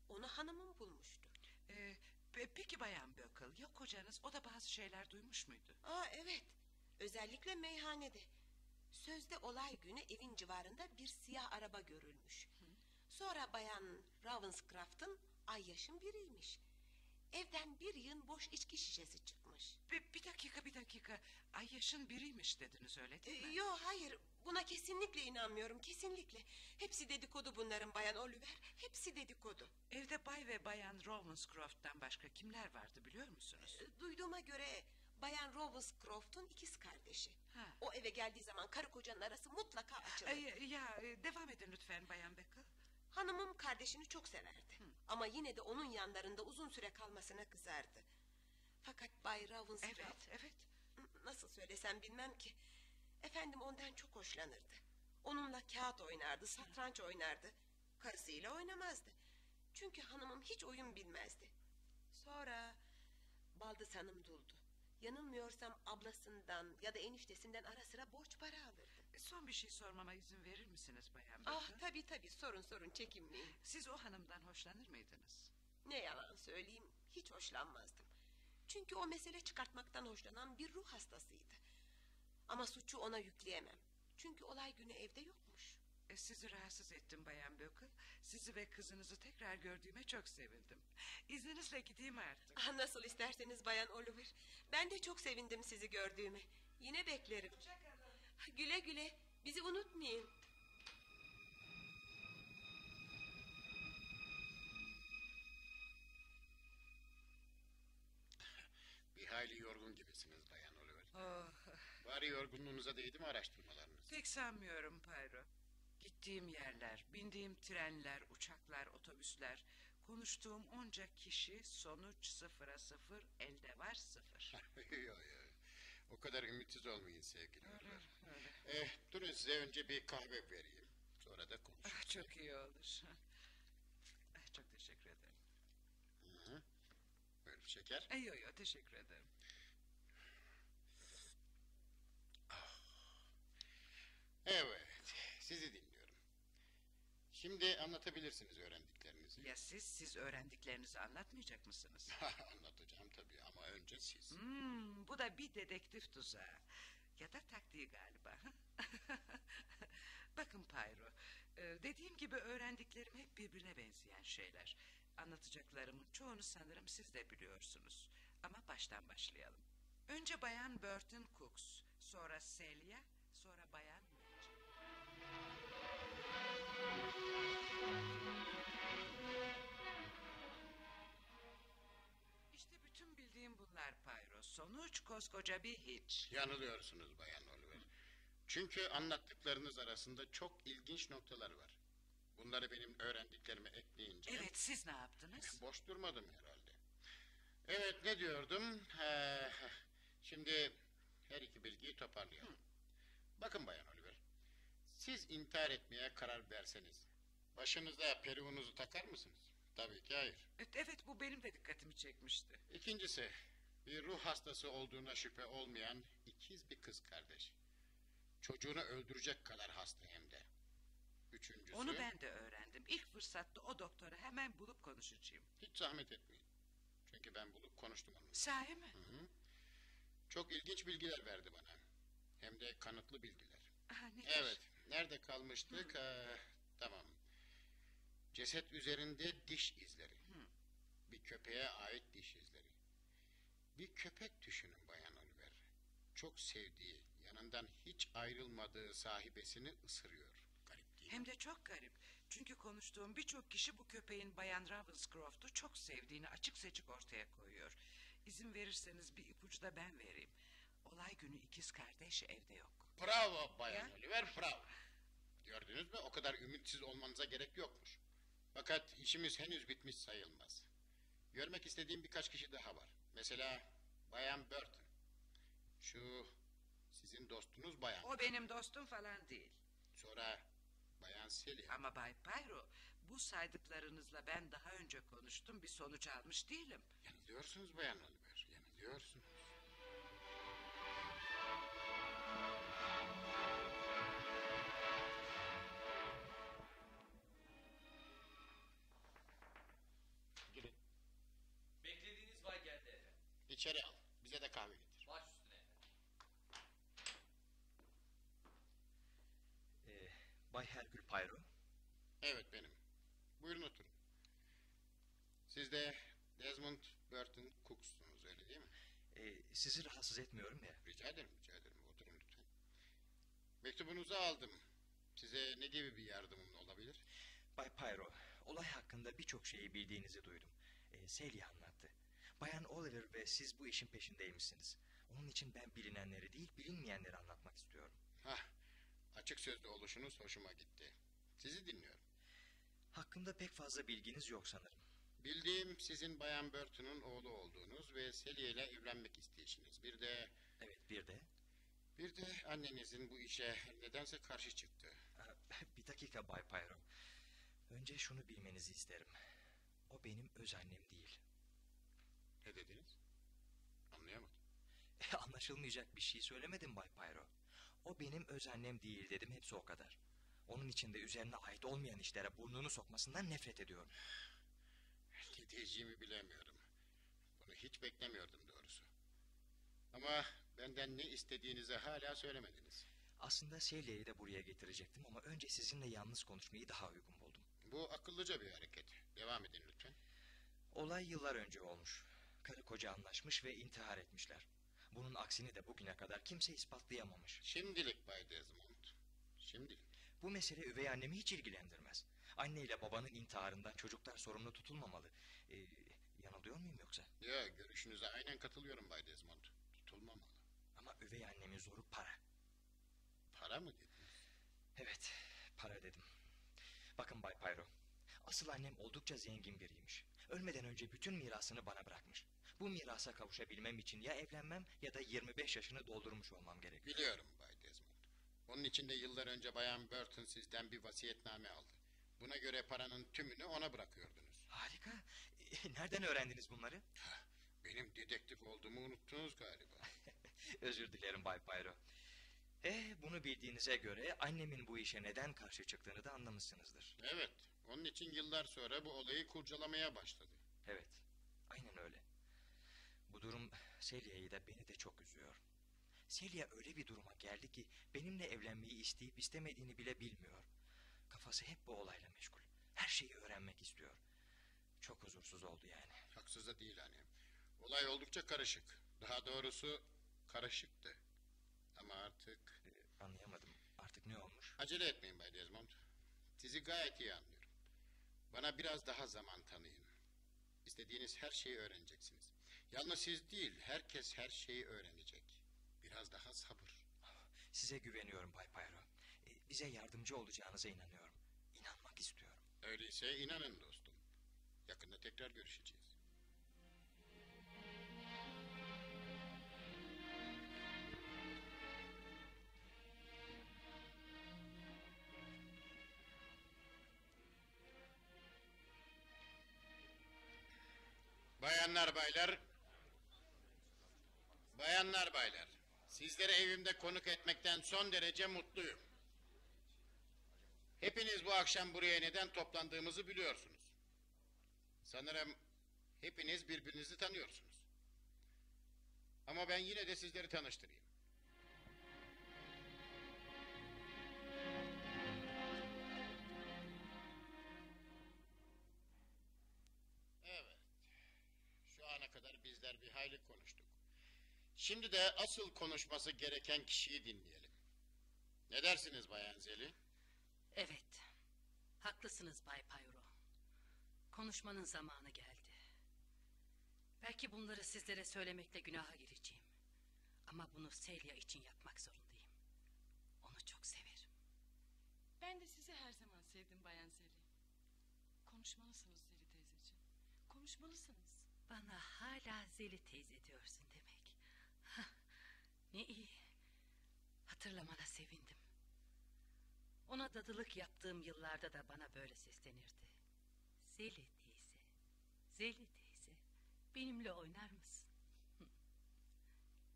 B: Onu hanımım bulmuştu.
C: Ee, pe- peki Bayan Bökül ya kocanız o da bazı şeyler duymuş muydu?
B: Aa evet. Özellikle meyhanede. Sözde olay günü evin civarında bir siyah araba görülmüş. Sonra bayan Ravenscraft'ın ay yaşın biriymiş. Evden bir yığın boş içki şişesi çıkmış.
C: Bir, bir dakika bir dakika. Ay yaşın biriymiş dediniz öyle
B: Ee,
C: değil mi?
B: yo hayır buna kesinlikle inanmıyorum kesinlikle. Hepsi dedikodu bunların bayan Oliver. Hepsi dedikodu.
C: Evde Bay ve Bayan Ravenscroft'tan başka kimler vardı biliyor musunuz?
B: Ee, Duyduğuma göre bayan Ravenscroft'un ikiz kardeşi.
C: Ha.
B: O eve geldiği zaman karı kocanın arası mutlaka açılır.
C: Ay, ya e, devam edin lütfen Bayan Bökül.
B: Hanımım kardeşini çok severdi. Ama yine de onun yanlarında uzun süre kalmasına kızardı. Fakat Bay Ravenscroft...
C: Evet evet.
B: Nasıl söylesem bilmem ki. Efendim ondan çok hoşlanırdı. Onunla kağıt oynardı, satranç oynardı. Karısıyla oynamazdı. Çünkü hanımım hiç oyun bilmezdi. Sonra Baldız Hanım duldu. Yanılmıyorsam ablasından ya da eniştesinden ara sıra borç para alırdı.
C: Son bir şey sormama izin verir misiniz Bayan
B: Ah
C: Bökül?
B: tabii tabii sorun sorun çekinmeyin.
C: Siz o hanımdan hoşlanır mıydınız?
B: Ne yalan söyleyeyim hiç hoşlanmazdım. Çünkü o mesele çıkartmaktan hoşlanan bir ruh hastasıydı. Ama suçu ona yükleyemem. Çünkü olay günü evde yokmuş.
C: E, sizi rahatsız ettim Bayan Bökül. Sizi ve kızınızı tekrar gördüğüme çok sevindim. İzninizle gideyim artık.
B: Ah, nasıl isterseniz Bayan Oliver. Ben de çok sevindim sizi gördüğüme. Yine beklerim. Güle güle. Bizi unutmayın.
D: Bir hayli yorgun gibisiniz Bayan Oliver.
C: Oh,
D: Bari yorgunluğunuza değdi mi araştırmalarınız?
C: pek sanmıyorum Pyro. Gittiğim yerler, bindiğim trenler, uçaklar, otobüsler... ...konuştuğum onca kişi sonuç sıfıra sıfır, elde var sıfır. [laughs]
D: Yok yok. O kadar ümitsiz olmayın sevgili Oliver.
C: Öyle.
D: Eh, durun size önce bir kahve vereyim. Sonra da konuşuruz.
C: Ah, çok iyi olur. Ah, [laughs] çok teşekkür ederim.
D: Hı hı. Buyurun şeker.
C: Ay, yo, yo, teşekkür ederim.
D: Evet, sizi dinliyorum. Şimdi anlatabilirsiniz öğrendiklerinizi.
C: Ya siz, siz öğrendiklerinizi anlatmayacak mısınız? [laughs]
D: Anlatacağım tabii ama önce siz.
C: Hmm, bu da bir dedektif tuzağı. Ya da taktiği galiba. [laughs] Bakın Pyro, e, dediğim gibi öğrendiklerim hep birbirine benzeyen şeyler. Anlatacaklarımın çoğunu sanırım siz de biliyorsunuz. Ama baştan başlayalım. Önce Bayan Burton Cooks, sonra Celia, sonra Bayan. İşte bütün bildiğim bunlar Pyro. Sonuç koskoca bir hiç.
D: Yanılıyorsunuz Bayan Oliver. Çünkü anlattıklarınız arasında çok ilginç noktalar var. Bunları benim öğrendiklerime ekleyince...
C: Evet siz ne yaptınız?
D: Boş durmadım herhalde. Evet ne diyordum? Ee, şimdi her iki bilgiyi toparlayalım. Bakın Bayan Oliver. Siz intihar etmeye karar verseniz başınıza peruğunuzu takar mısınız? Tabii ki hayır.
C: Evet, evet bu benim de dikkatimi çekmişti.
D: İkincisi bir ruh hastası olduğuna şüphe olmayan ikiz bir kız kardeş. Çocuğunu öldürecek kadar hasta hem de. Üçüncüsü...
C: Onu ben de öğrendim. İlk fırsatta o doktoru hemen bulup konuşacağım.
D: Hiç zahmet etmeyin. Çünkü ben bulup konuştum onunla.
C: Sahi mi?
D: Hı hı. Çok ilginç bilgiler verdi bana. Hem de kanıtlı bilgiler.
C: Aha, nedir?
D: Evet. Nerede kalmıştık? Ee, tamam. Ceset üzerinde diş izleri. Bir köpeğe ait diş izleri. Bir köpek düşünün Bayan Oliver. Çok sevdiği, yanından hiç ayrılmadığı sahibesini ısırıyor. Garip değil mi?
C: Hem de çok garip. Çünkü konuştuğum birçok kişi bu köpeğin Bayan Ravenscroft'u çok sevdiğini açık seçik ortaya koyuyor. İzin verirseniz bir ipucu da ben vereyim. Olay günü ikiz kardeş evde yok.
D: Bravo Bayan
C: Ya.
D: Oliver, bravo. Gördünüz mü? O kadar ümitsiz olmanıza gerek yokmuş. Fakat işimiz henüz bitmiş sayılmaz. Görmek istediğim birkaç kişi daha var. Mesela Bayan Burton. Şu sizin dostunuz Bayan.
C: O benim dostum falan değil.
D: Sonra Bayan Celia.
C: Ama Bay Pyro bu saydıklarınızla ben daha önce konuştum bir sonuç almış değilim.
D: Yanılıyorsunuz Bayan Oliver, yanılıyorsunuz. İçeri al. Bize de kahve getir.
E: Baş üstüne.
K: Ee, Bay Herkül Pyro.
D: Evet benim. Buyurun oturun. Siz de Desmond Burton Cook'sunuz öyle değil mi?
K: Ee, sizi rahatsız etmiyorum ya.
D: Rica ederim, rica ederim. Oturun lütfen. Mektubunuzu aldım. Size ne gibi bir yardımım olabilir?
K: Bay Pyro, olay hakkında birçok şeyi bildiğinizi duydum. Ee, Celia anlattı. Bayan Oliver ve siz bu işin peşindeymişsiniz. Onun için ben bilinenleri değil, bilinmeyenleri anlatmak istiyorum.
D: Hah, açık sözlü oluşunuz hoşuma gitti. Sizi dinliyorum.
K: Hakkında pek fazla bilginiz yok sanırım.
D: Bildiğim sizin Bayan Burton'un oğlu olduğunuz ve Celia ile evlenmek isteyişiniz. Bir de
K: Evet, bir de...
D: bir de annenizin bu işe nedense karşı çıktı.
K: Aa, [laughs] Bir dakika Bay Pyro. Önce şunu bilmenizi isterim. O benim öz annem değil.
D: Ne dediniz? Anlayamadım. [laughs]
K: Anlaşılmayacak bir şey söylemedim Bay Pyro. O benim öz annem değil dedim hepsi o kadar. Onun için de üzerine ait olmayan işlere burnunu sokmasından nefret ediyorum.
D: Ne diyeceğimi bilemiyorum. Bunu hiç beklemiyordum doğrusu. Ama benden ne istediğinizi hala söylemediniz.
K: Aslında Celia'yı da buraya getirecektim ama önce sizinle yalnız konuşmayı daha uygun buldum.
D: Bu akıllıca bir hareket. Devam edin lütfen.
K: Olay yıllar önce olmuş. Karı koca anlaşmış ve intihar etmişler. Bunun aksini de bugüne kadar kimse ispatlayamamış.
D: Şimdilik Bay Desmond. Şimdilik.
K: Bu mesele üvey annemi hiç ilgilendirmez. Anne ile babanın intiharından çocuklar sorumlu tutulmamalı. Ee, yanılıyor muyum yoksa?
D: Ya görüşünüze aynen katılıyorum Bay Desmond. Tutulmamalı.
K: Ama üvey annemin zoru para.
D: Para mı dediniz?
K: Evet, para dedim. Bakın Bay Pyro, asıl annem oldukça zengin biriymiş. Ölmeden önce bütün mirasını bana bırakmış. Bu mirasa kavuşabilmem için ya evlenmem ya da 25 yaşını doldurmuş olmam gerekiyor.
D: Biliyorum Bay Desmond. Onun için de yıllar önce Bayan Burton sizden bir vasiyetname aldı. Buna göre paranın tümünü ona bırakıyordunuz.
K: Harika. Ee, Nereden öğrendiniz bunları?
D: Benim dedektif olduğumu unuttunuz galiba. [laughs]
K: Özür dilerim Bay Pyro. Eh, bunu bildiğinize göre annemin bu işe neden karşı çıktığını da anlamışsınızdır.
D: Evet, onun için yıllar sonra bu olayı kurcalamaya başladı.
K: Evet. Bu durum Celia'yı da beni de çok üzüyor. Celia öyle bir duruma geldi ki benimle evlenmeyi isteyip istemediğini bile bilmiyor. Kafası hep bu olayla meşgul. Her şeyi öğrenmek istiyor. Çok huzursuz oldu yani.
D: Haksız da değil hani. Olay oldukça karışık. Daha doğrusu karışıktı. Ama artık...
K: Ee, anlayamadım. Artık ne olmuş?
D: Acele etmeyin Bay Desmond. Sizi gayet iyi anlıyorum. Bana biraz daha zaman tanıyın. İstediğiniz her şeyi öğreneceksiniz. Yalnız siz değil, herkes her şeyi öğrenecek. Biraz daha sabır.
K: Size güveniyorum Bay Pyro. E, bize yardımcı olacağınıza inanıyorum. İnanmak istiyorum.
D: Öyleyse inanın dostum. Yakında tekrar görüşeceğiz. Bayanlar baylar. Bayanlar baylar. Sizleri evimde konuk etmekten son derece mutluyum. Hepiniz bu akşam buraya neden toplandığımızı biliyorsunuz. Sanırım hepiniz birbirinizi tanıyorsunuz. Ama ben yine de sizleri tanıştırayım. Evet. Şu ana kadar bizler bir hayli konuştuk. Şimdi de asıl konuşması gereken kişiyi dinleyelim. Ne dersiniz Bayan Zeli?
L: Evet. Haklısınız Bay Pyro. Konuşmanın zamanı geldi. Belki bunları sizlere söylemekle günaha gireceğim. Ama bunu Celia için yapmak zorundayım. Onu çok severim.
F: Ben de sizi her zaman sevdim Bayan Zeli. Konuşmalısınız Zeli teyzeciğim. Konuşmalısınız.
L: Bana hala Zeli teyze diyorsun ne iyi. Hatırlamana sevindim. Ona dadılık yaptığım yıllarda da bana böyle seslenirdi. Zeli teyze, Zeli teyze, benimle oynar mısın? [laughs]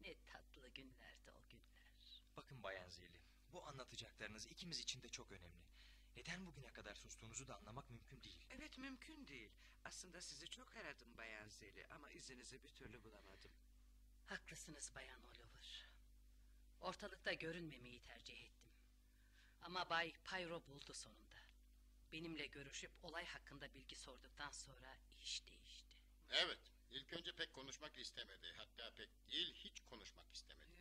L: Ne tatlı günlerdi o günler.
K: Bakın Bayan Zeli, bu anlatacaklarınız ikimiz için de çok önemli. Neden bugüne kadar sustuğunuzu da anlamak mümkün değil.
C: Evet mümkün değil. Aslında sizi çok aradım Bayan Zeli ama izinizi bir türlü bulamadım.
L: Haklısınız Bayan Oliver. Ortalıkta görünmemeyi tercih ettim. Ama Bay Pyro buldu sonunda. Benimle görüşüp olay hakkında bilgi sorduktan sonra iş değişti.
D: Evet, ilk önce pek konuşmak istemedi. Hatta pek değil, hiç konuşmak istemedi.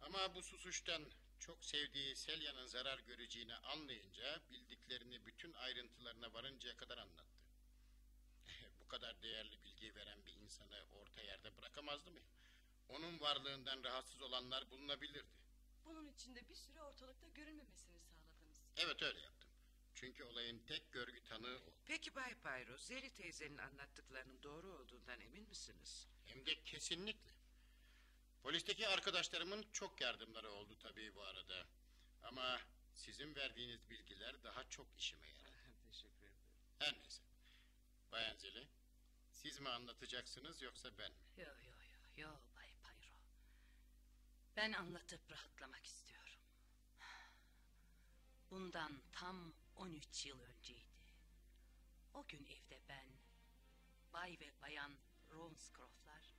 D: Ama bu susuştan çok sevdiği Selya'nın zarar göreceğini anlayınca bildiklerini bütün ayrıntılarına varıncaya kadar anlattı. [laughs] bu kadar değerli bilgi veren bir insanı orta yerde bırakamazdı mı? Onun varlığından rahatsız olanlar bulunabilirdi.
F: Bunun için de bir süre ortalıkta görünmemesini sağladınız.
D: Evet öyle yaptım. Çünkü olayın tek görgü tanığı o.
C: Peki Bay Pyro, Zeli teyzenin anlattıklarının doğru olduğundan emin misiniz?
D: Hem de kesinlikle. Polisteki arkadaşlarımın çok yardımları oldu tabii bu arada. Ama sizin verdiğiniz bilgiler daha çok işime yaradı. [laughs]
C: Teşekkür ederim.
D: Her neyse. Bayan Zeli, siz mi anlatacaksınız yoksa ben mi?
L: Yo yo yo yo. Ben anlatıp rahatlamak istiyorum. Bundan tam 13 yıl önceydi. O gün evde ben, Bay ve Bayan Ravenscroft'lar,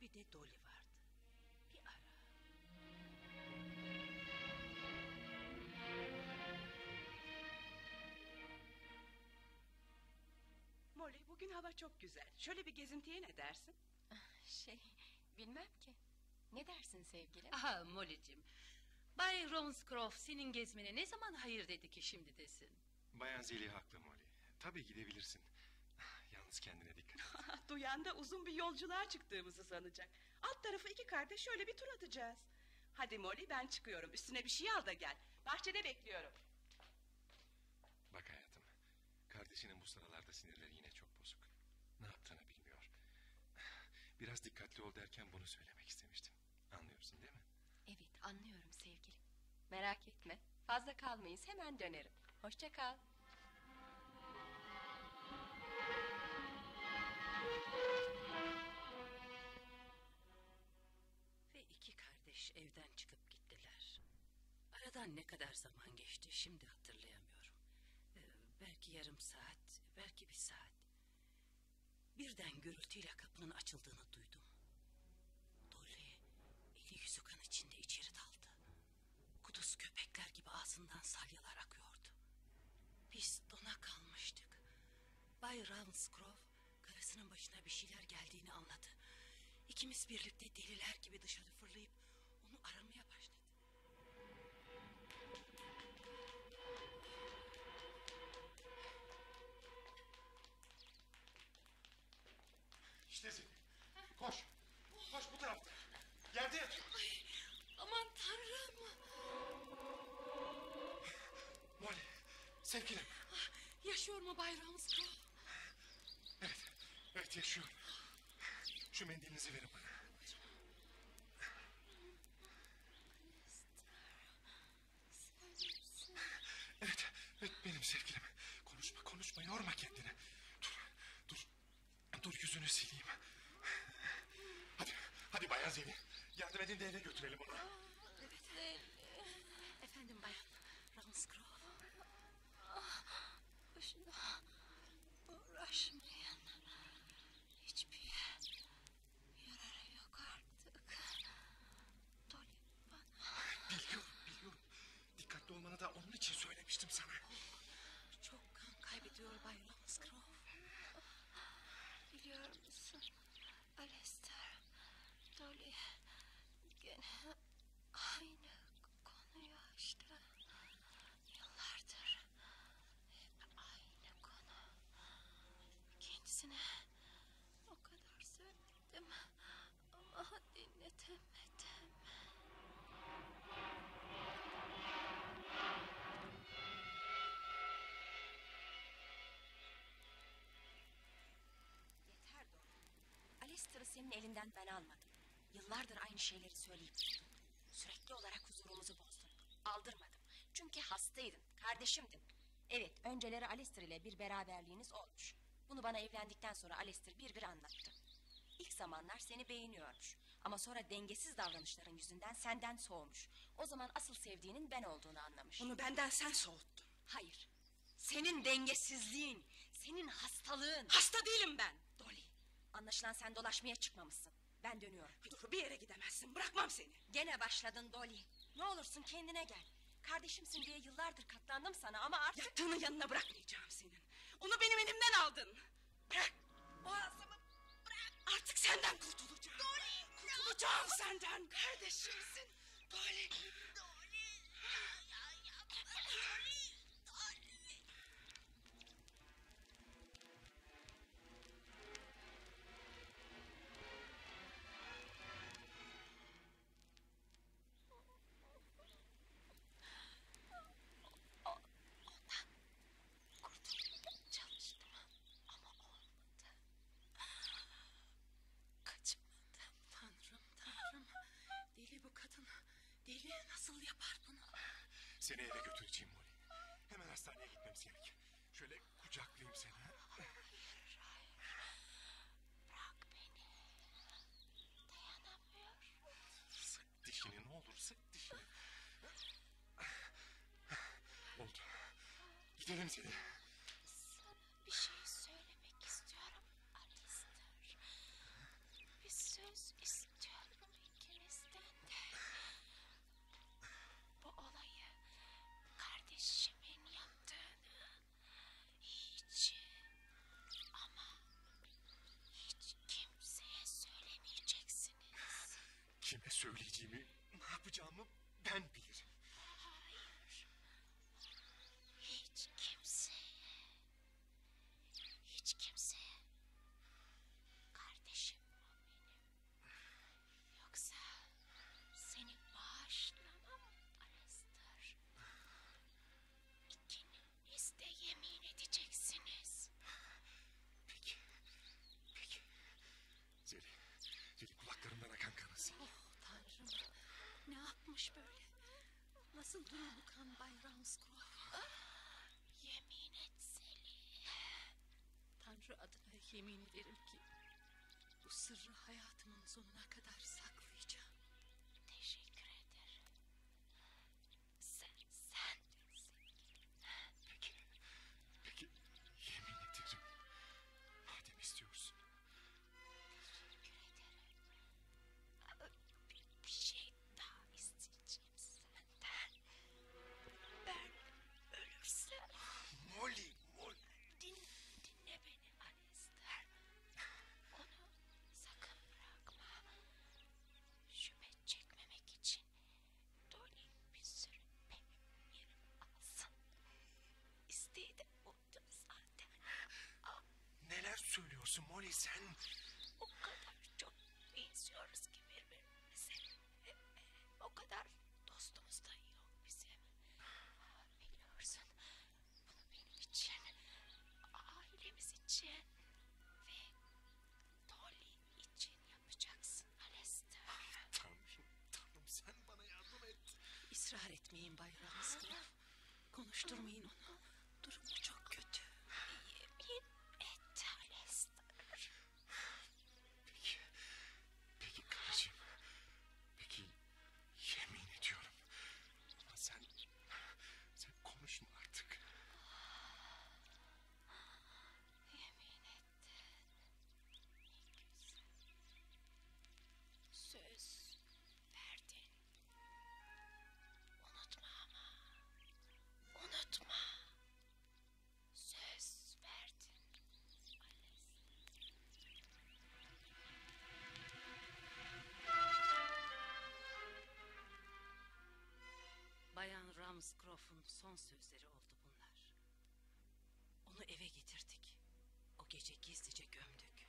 L: bir de Dolly vardı. Bir ara.
M: Molly bugün hava çok güzel. Şöyle bir gezintiye ne dersin?
N: Şey, bilmem ki. Ne dersin sevgilim?
L: Aha Molly'cim. Bay Ravenscroft senin gezmene ne zaman hayır dedi ki şimdi desin.
O: Bayan Zeli haklı Molly. Tabii gidebilirsin. Yalnız kendine dikkat et. [laughs]
M: Duyan da uzun bir yolculuğa çıktığımızı sanacak. Alt tarafı iki kardeş şöyle bir tur atacağız. Hadi Molly ben çıkıyorum. Üstüne bir şey al da gel. Bahçede bekliyorum.
O: Bak hayatım. Kardeşinin bu sıralarda sinirleri yine çok bozuk. Ne yaptığını bilmiyor. Biraz dikkatli ol derken bunu söylemek istemiştim. Anlıyorsun değil mi?
N: Evet, anlıyorum sevgilim. Merak etme. Fazla kalmayız, hemen dönerim. Hoşça kal.
L: Ve iki kardeş evden çıkıp gittiler. Aradan ne kadar zaman geçti şimdi hatırlayamıyorum. Ee, belki yarım saat, belki bir saat. Birden gürültüyle kapının açıldığını duydum. Dolly eli yüzü kan içinde içeri daldı. Kuduz köpekler gibi ağzından salyalar akıyordu. Biz dona kalmıştık. Ravenscroft karısının başına bir şeyler geldiğini anladı. İkimiz birlikte deliler gibi dışarı fırlayıp onu aramaya
O: Yardım edin de eve götürelim onu.
N: Efendim bayan Ramsgrove.
P: Boşuna uğraşmayın. Hiçbir yararı yok artık. Dolly bana
O: Biliyorum, biliyorum. Dikkatli olmanı da onun için söylemiştim sana.
N: Çok kan kaybediyor Bay Ramsgrove.
P: biliyor musun? Alistair, Dolly gene aynı konuyu açtı. Yıllardır hep aynı konu. Kendisine o kadar söyledim ama dinletemedim.
N: Yeter Dolly. Alistair'ı senin elinden ben almadım. Yıllardır aynı şeyleri söyleyip durdum. Sürekli olarak huzurumuzu bozdun. Aldırmadım. Çünkü hastaydın, kardeşimdin. Evet, önceleri Alistair ile bir beraberliğiniz olmuş. Bunu bana evlendikten sonra Alistair bir bir anlattı. İlk zamanlar seni beğeniyormuş. Ama sonra dengesiz davranışların yüzünden senden soğumuş. O zaman asıl sevdiğinin ben olduğunu anlamış.
M: Onu benden sen soğuttun.
N: Hayır. Senin dengesizliğin, senin hastalığın.
M: Hasta değilim ben.
N: Anlaşılan sen dolaşmaya çıkmamışsın. Ben dönüyorum.
M: Dur bir yere gidemezsin. Bırakmam seni.
N: Gene başladın Dolly. Ne olursun kendine gel. Kardeşimsin diye yıllardır katlandım sana ama artık...
M: Yattığının yanına bırakmayacağım senin. Onu benim elimden aldın. Bırak. Boğazımı bırak. Artık senden kurtulacağım. Dolly. Kurtulacağım senden. Kardeşimsin. Dolly.
P: kurtulmaya çalıştım ama olmadı. Kaçmadım.
L: Tanrım tanrım. Deli bu kadın. Deli nasıl yapar bunu?
O: Seni eve götüreceğim Molly. Hemen hastaneye gitmemiz gerek. Şöyle kucaklayayım seni. ha?
P: Bırak beni. Dayanamıyorum.
O: Sık dişini ne olur sık dişini. Oldu. Seni.
P: Sana bir şey söylemek istiyorum Alistair. Bir söz istiyorum ikinizden de. Bu olayı kardeşimin yaptığını hiç ama hiç kimseye söylemeyeceksiniz.
O: Kime söyleyeceğimi, ne yapacağımı ben bilirim.
P: Hiç kimseye. Hiç kimseye. Kardeşim o benim. Yoksa seni bağışlamam Alistair. İkiniz de yemin edeceksiniz.
O: Peki, peki. Zeli, Zeli kulaklarımdan akan kanı sil.
L: Oh tanrım. Ne yapmış böyle? Bu kan Bay Ramsgrove?
P: Yemin et.
L: Tanrı adına yemin ederim ki bu sırrı hayatımın sonuna kadar
O: söylüyorsun Molly
L: Ramscroft'un son sözleri oldu bunlar. Onu eve getirdik. O gece gizlice gömdük.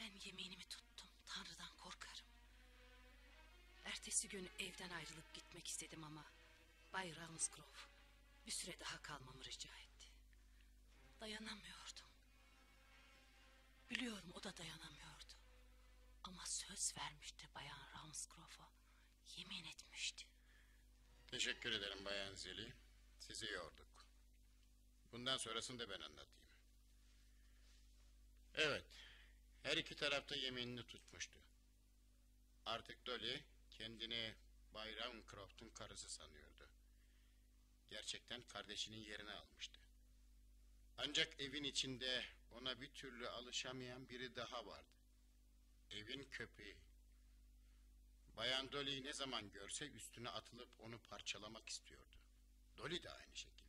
L: Ben yeminimi tuttum. Tanrı'dan korkarım. Ertesi gün evden ayrılıp gitmek istedim ama Bay Ramscroft bir süre daha kalmamı rica etti. Dayanamıyordum. Biliyorum o da dayanamıyordu. Ama söz vermişti Bayan Ramscroft'a. Yemin etmişti.
D: Teşekkür ederim Bayan Zeli. Sizi yorduk. Bundan sonrasını da ben anlatayım. Evet, her iki tarafta yeminini tutmuştu. Artık Dolly kendini Bay Ravenscroft'un karısı sanıyordu. Gerçekten kardeşinin yerini almıştı. Ancak evin içinde ona bir türlü alışamayan biri daha vardı. Evin köpeği. Bayan Dolly'yi ne zaman görse üstüne atılıp onu parçalamak istiyordu. Dolly de aynı şekilde.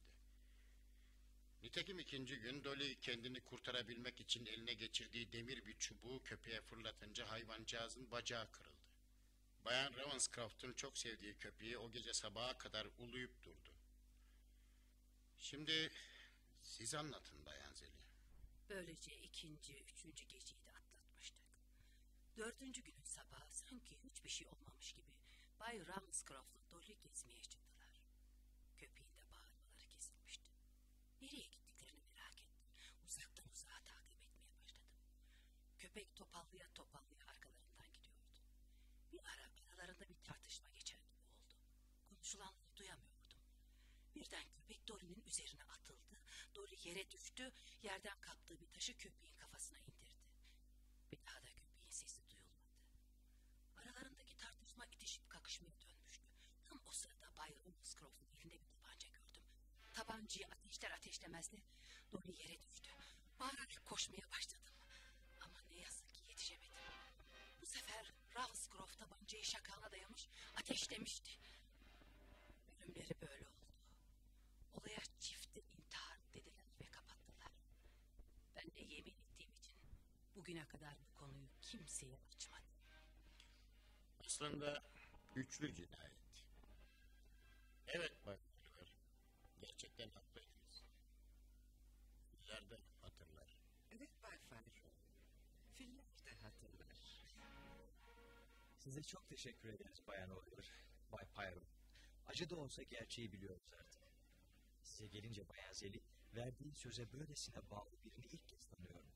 D: Nitekim ikinci gün Dolly kendini kurtarabilmek için eline geçirdiği demir bir çubuğu köpeğe fırlatınca hayvancağızın bacağı kırıldı. Bayan Ravenscroft'un çok sevdiği köpeği o gece sabaha kadar uluyup durdu. Şimdi siz anlatın Bayan Zeli.
L: Böylece ikinci, üçüncü geceyi de atlatmıştık. Dördüncü günün sabahı sanki hiçbir şey olmamış gibi Bay Ramscroft'la Dolly gezmeye çıktılar. Köpeğin de bağırmaları kesilmişti. Nereye gittiklerini merak ettim. Uzaktan uzağa takip etmeye başladım. Köpek topallaya topallaya arkalarından gidiyordu. Bir ara aralarında bir tartışma geçer gibi oldu. Konuşulanları duyamıyordum. Birden köpek Dolly'nin üzerine atıldı. Dolly yere düştü. Yerden kaptığı bir taşı köpeğin kafasına indirdi. Bir daha da köpeğin sesi duyulmadı. Aralarındaki tartışma itişip kakışmaya dönmüştü. Tam o sırada Bay Ravenscroft'un elinde bir tabanca gördüm. Tabancayı ateşler ateşlemez de Dolly yere düştü. Bağırarak koşmaya başladım. Ama ne yazık ki yetişemedim. Bu sefer Ravenscroft tabancayı şakağına dayamış, ateşlemişti. Ölümleri böyle oldu. Olaya çifte intihar dediler ve kapattılar. Ben de yemin ettiğim için bugüne kadar bu konuyu kimseye açmadım.
D: Aslında güçlü cinayet. Evet Bay
K: Size çok teşekkür ederiz Bayan Oliver, Bay Pyro. Acı da olsa gerçeği biliyoruz artık. Size gelince Bayan Zeli, verdiğin söze böylesine bağlı birini ilk kez tanıyorum.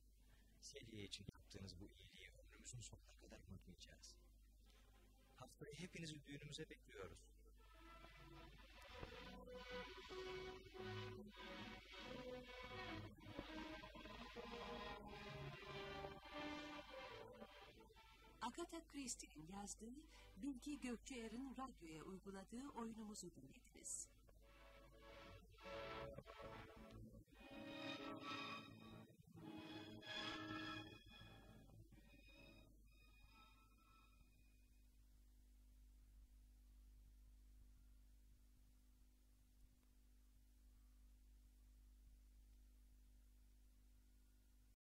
K: Zeliye için yaptığınız bu iyiliği ömrümüzün sonuna kadar unutmayacağız. Haftaya hepinizi düğünümüze bekliyoruz.
A: Agatha Christie'nin yazdığı, Bilgi Gökçeer'in radyoya uyguladığı oyunumuzu dinlediniz.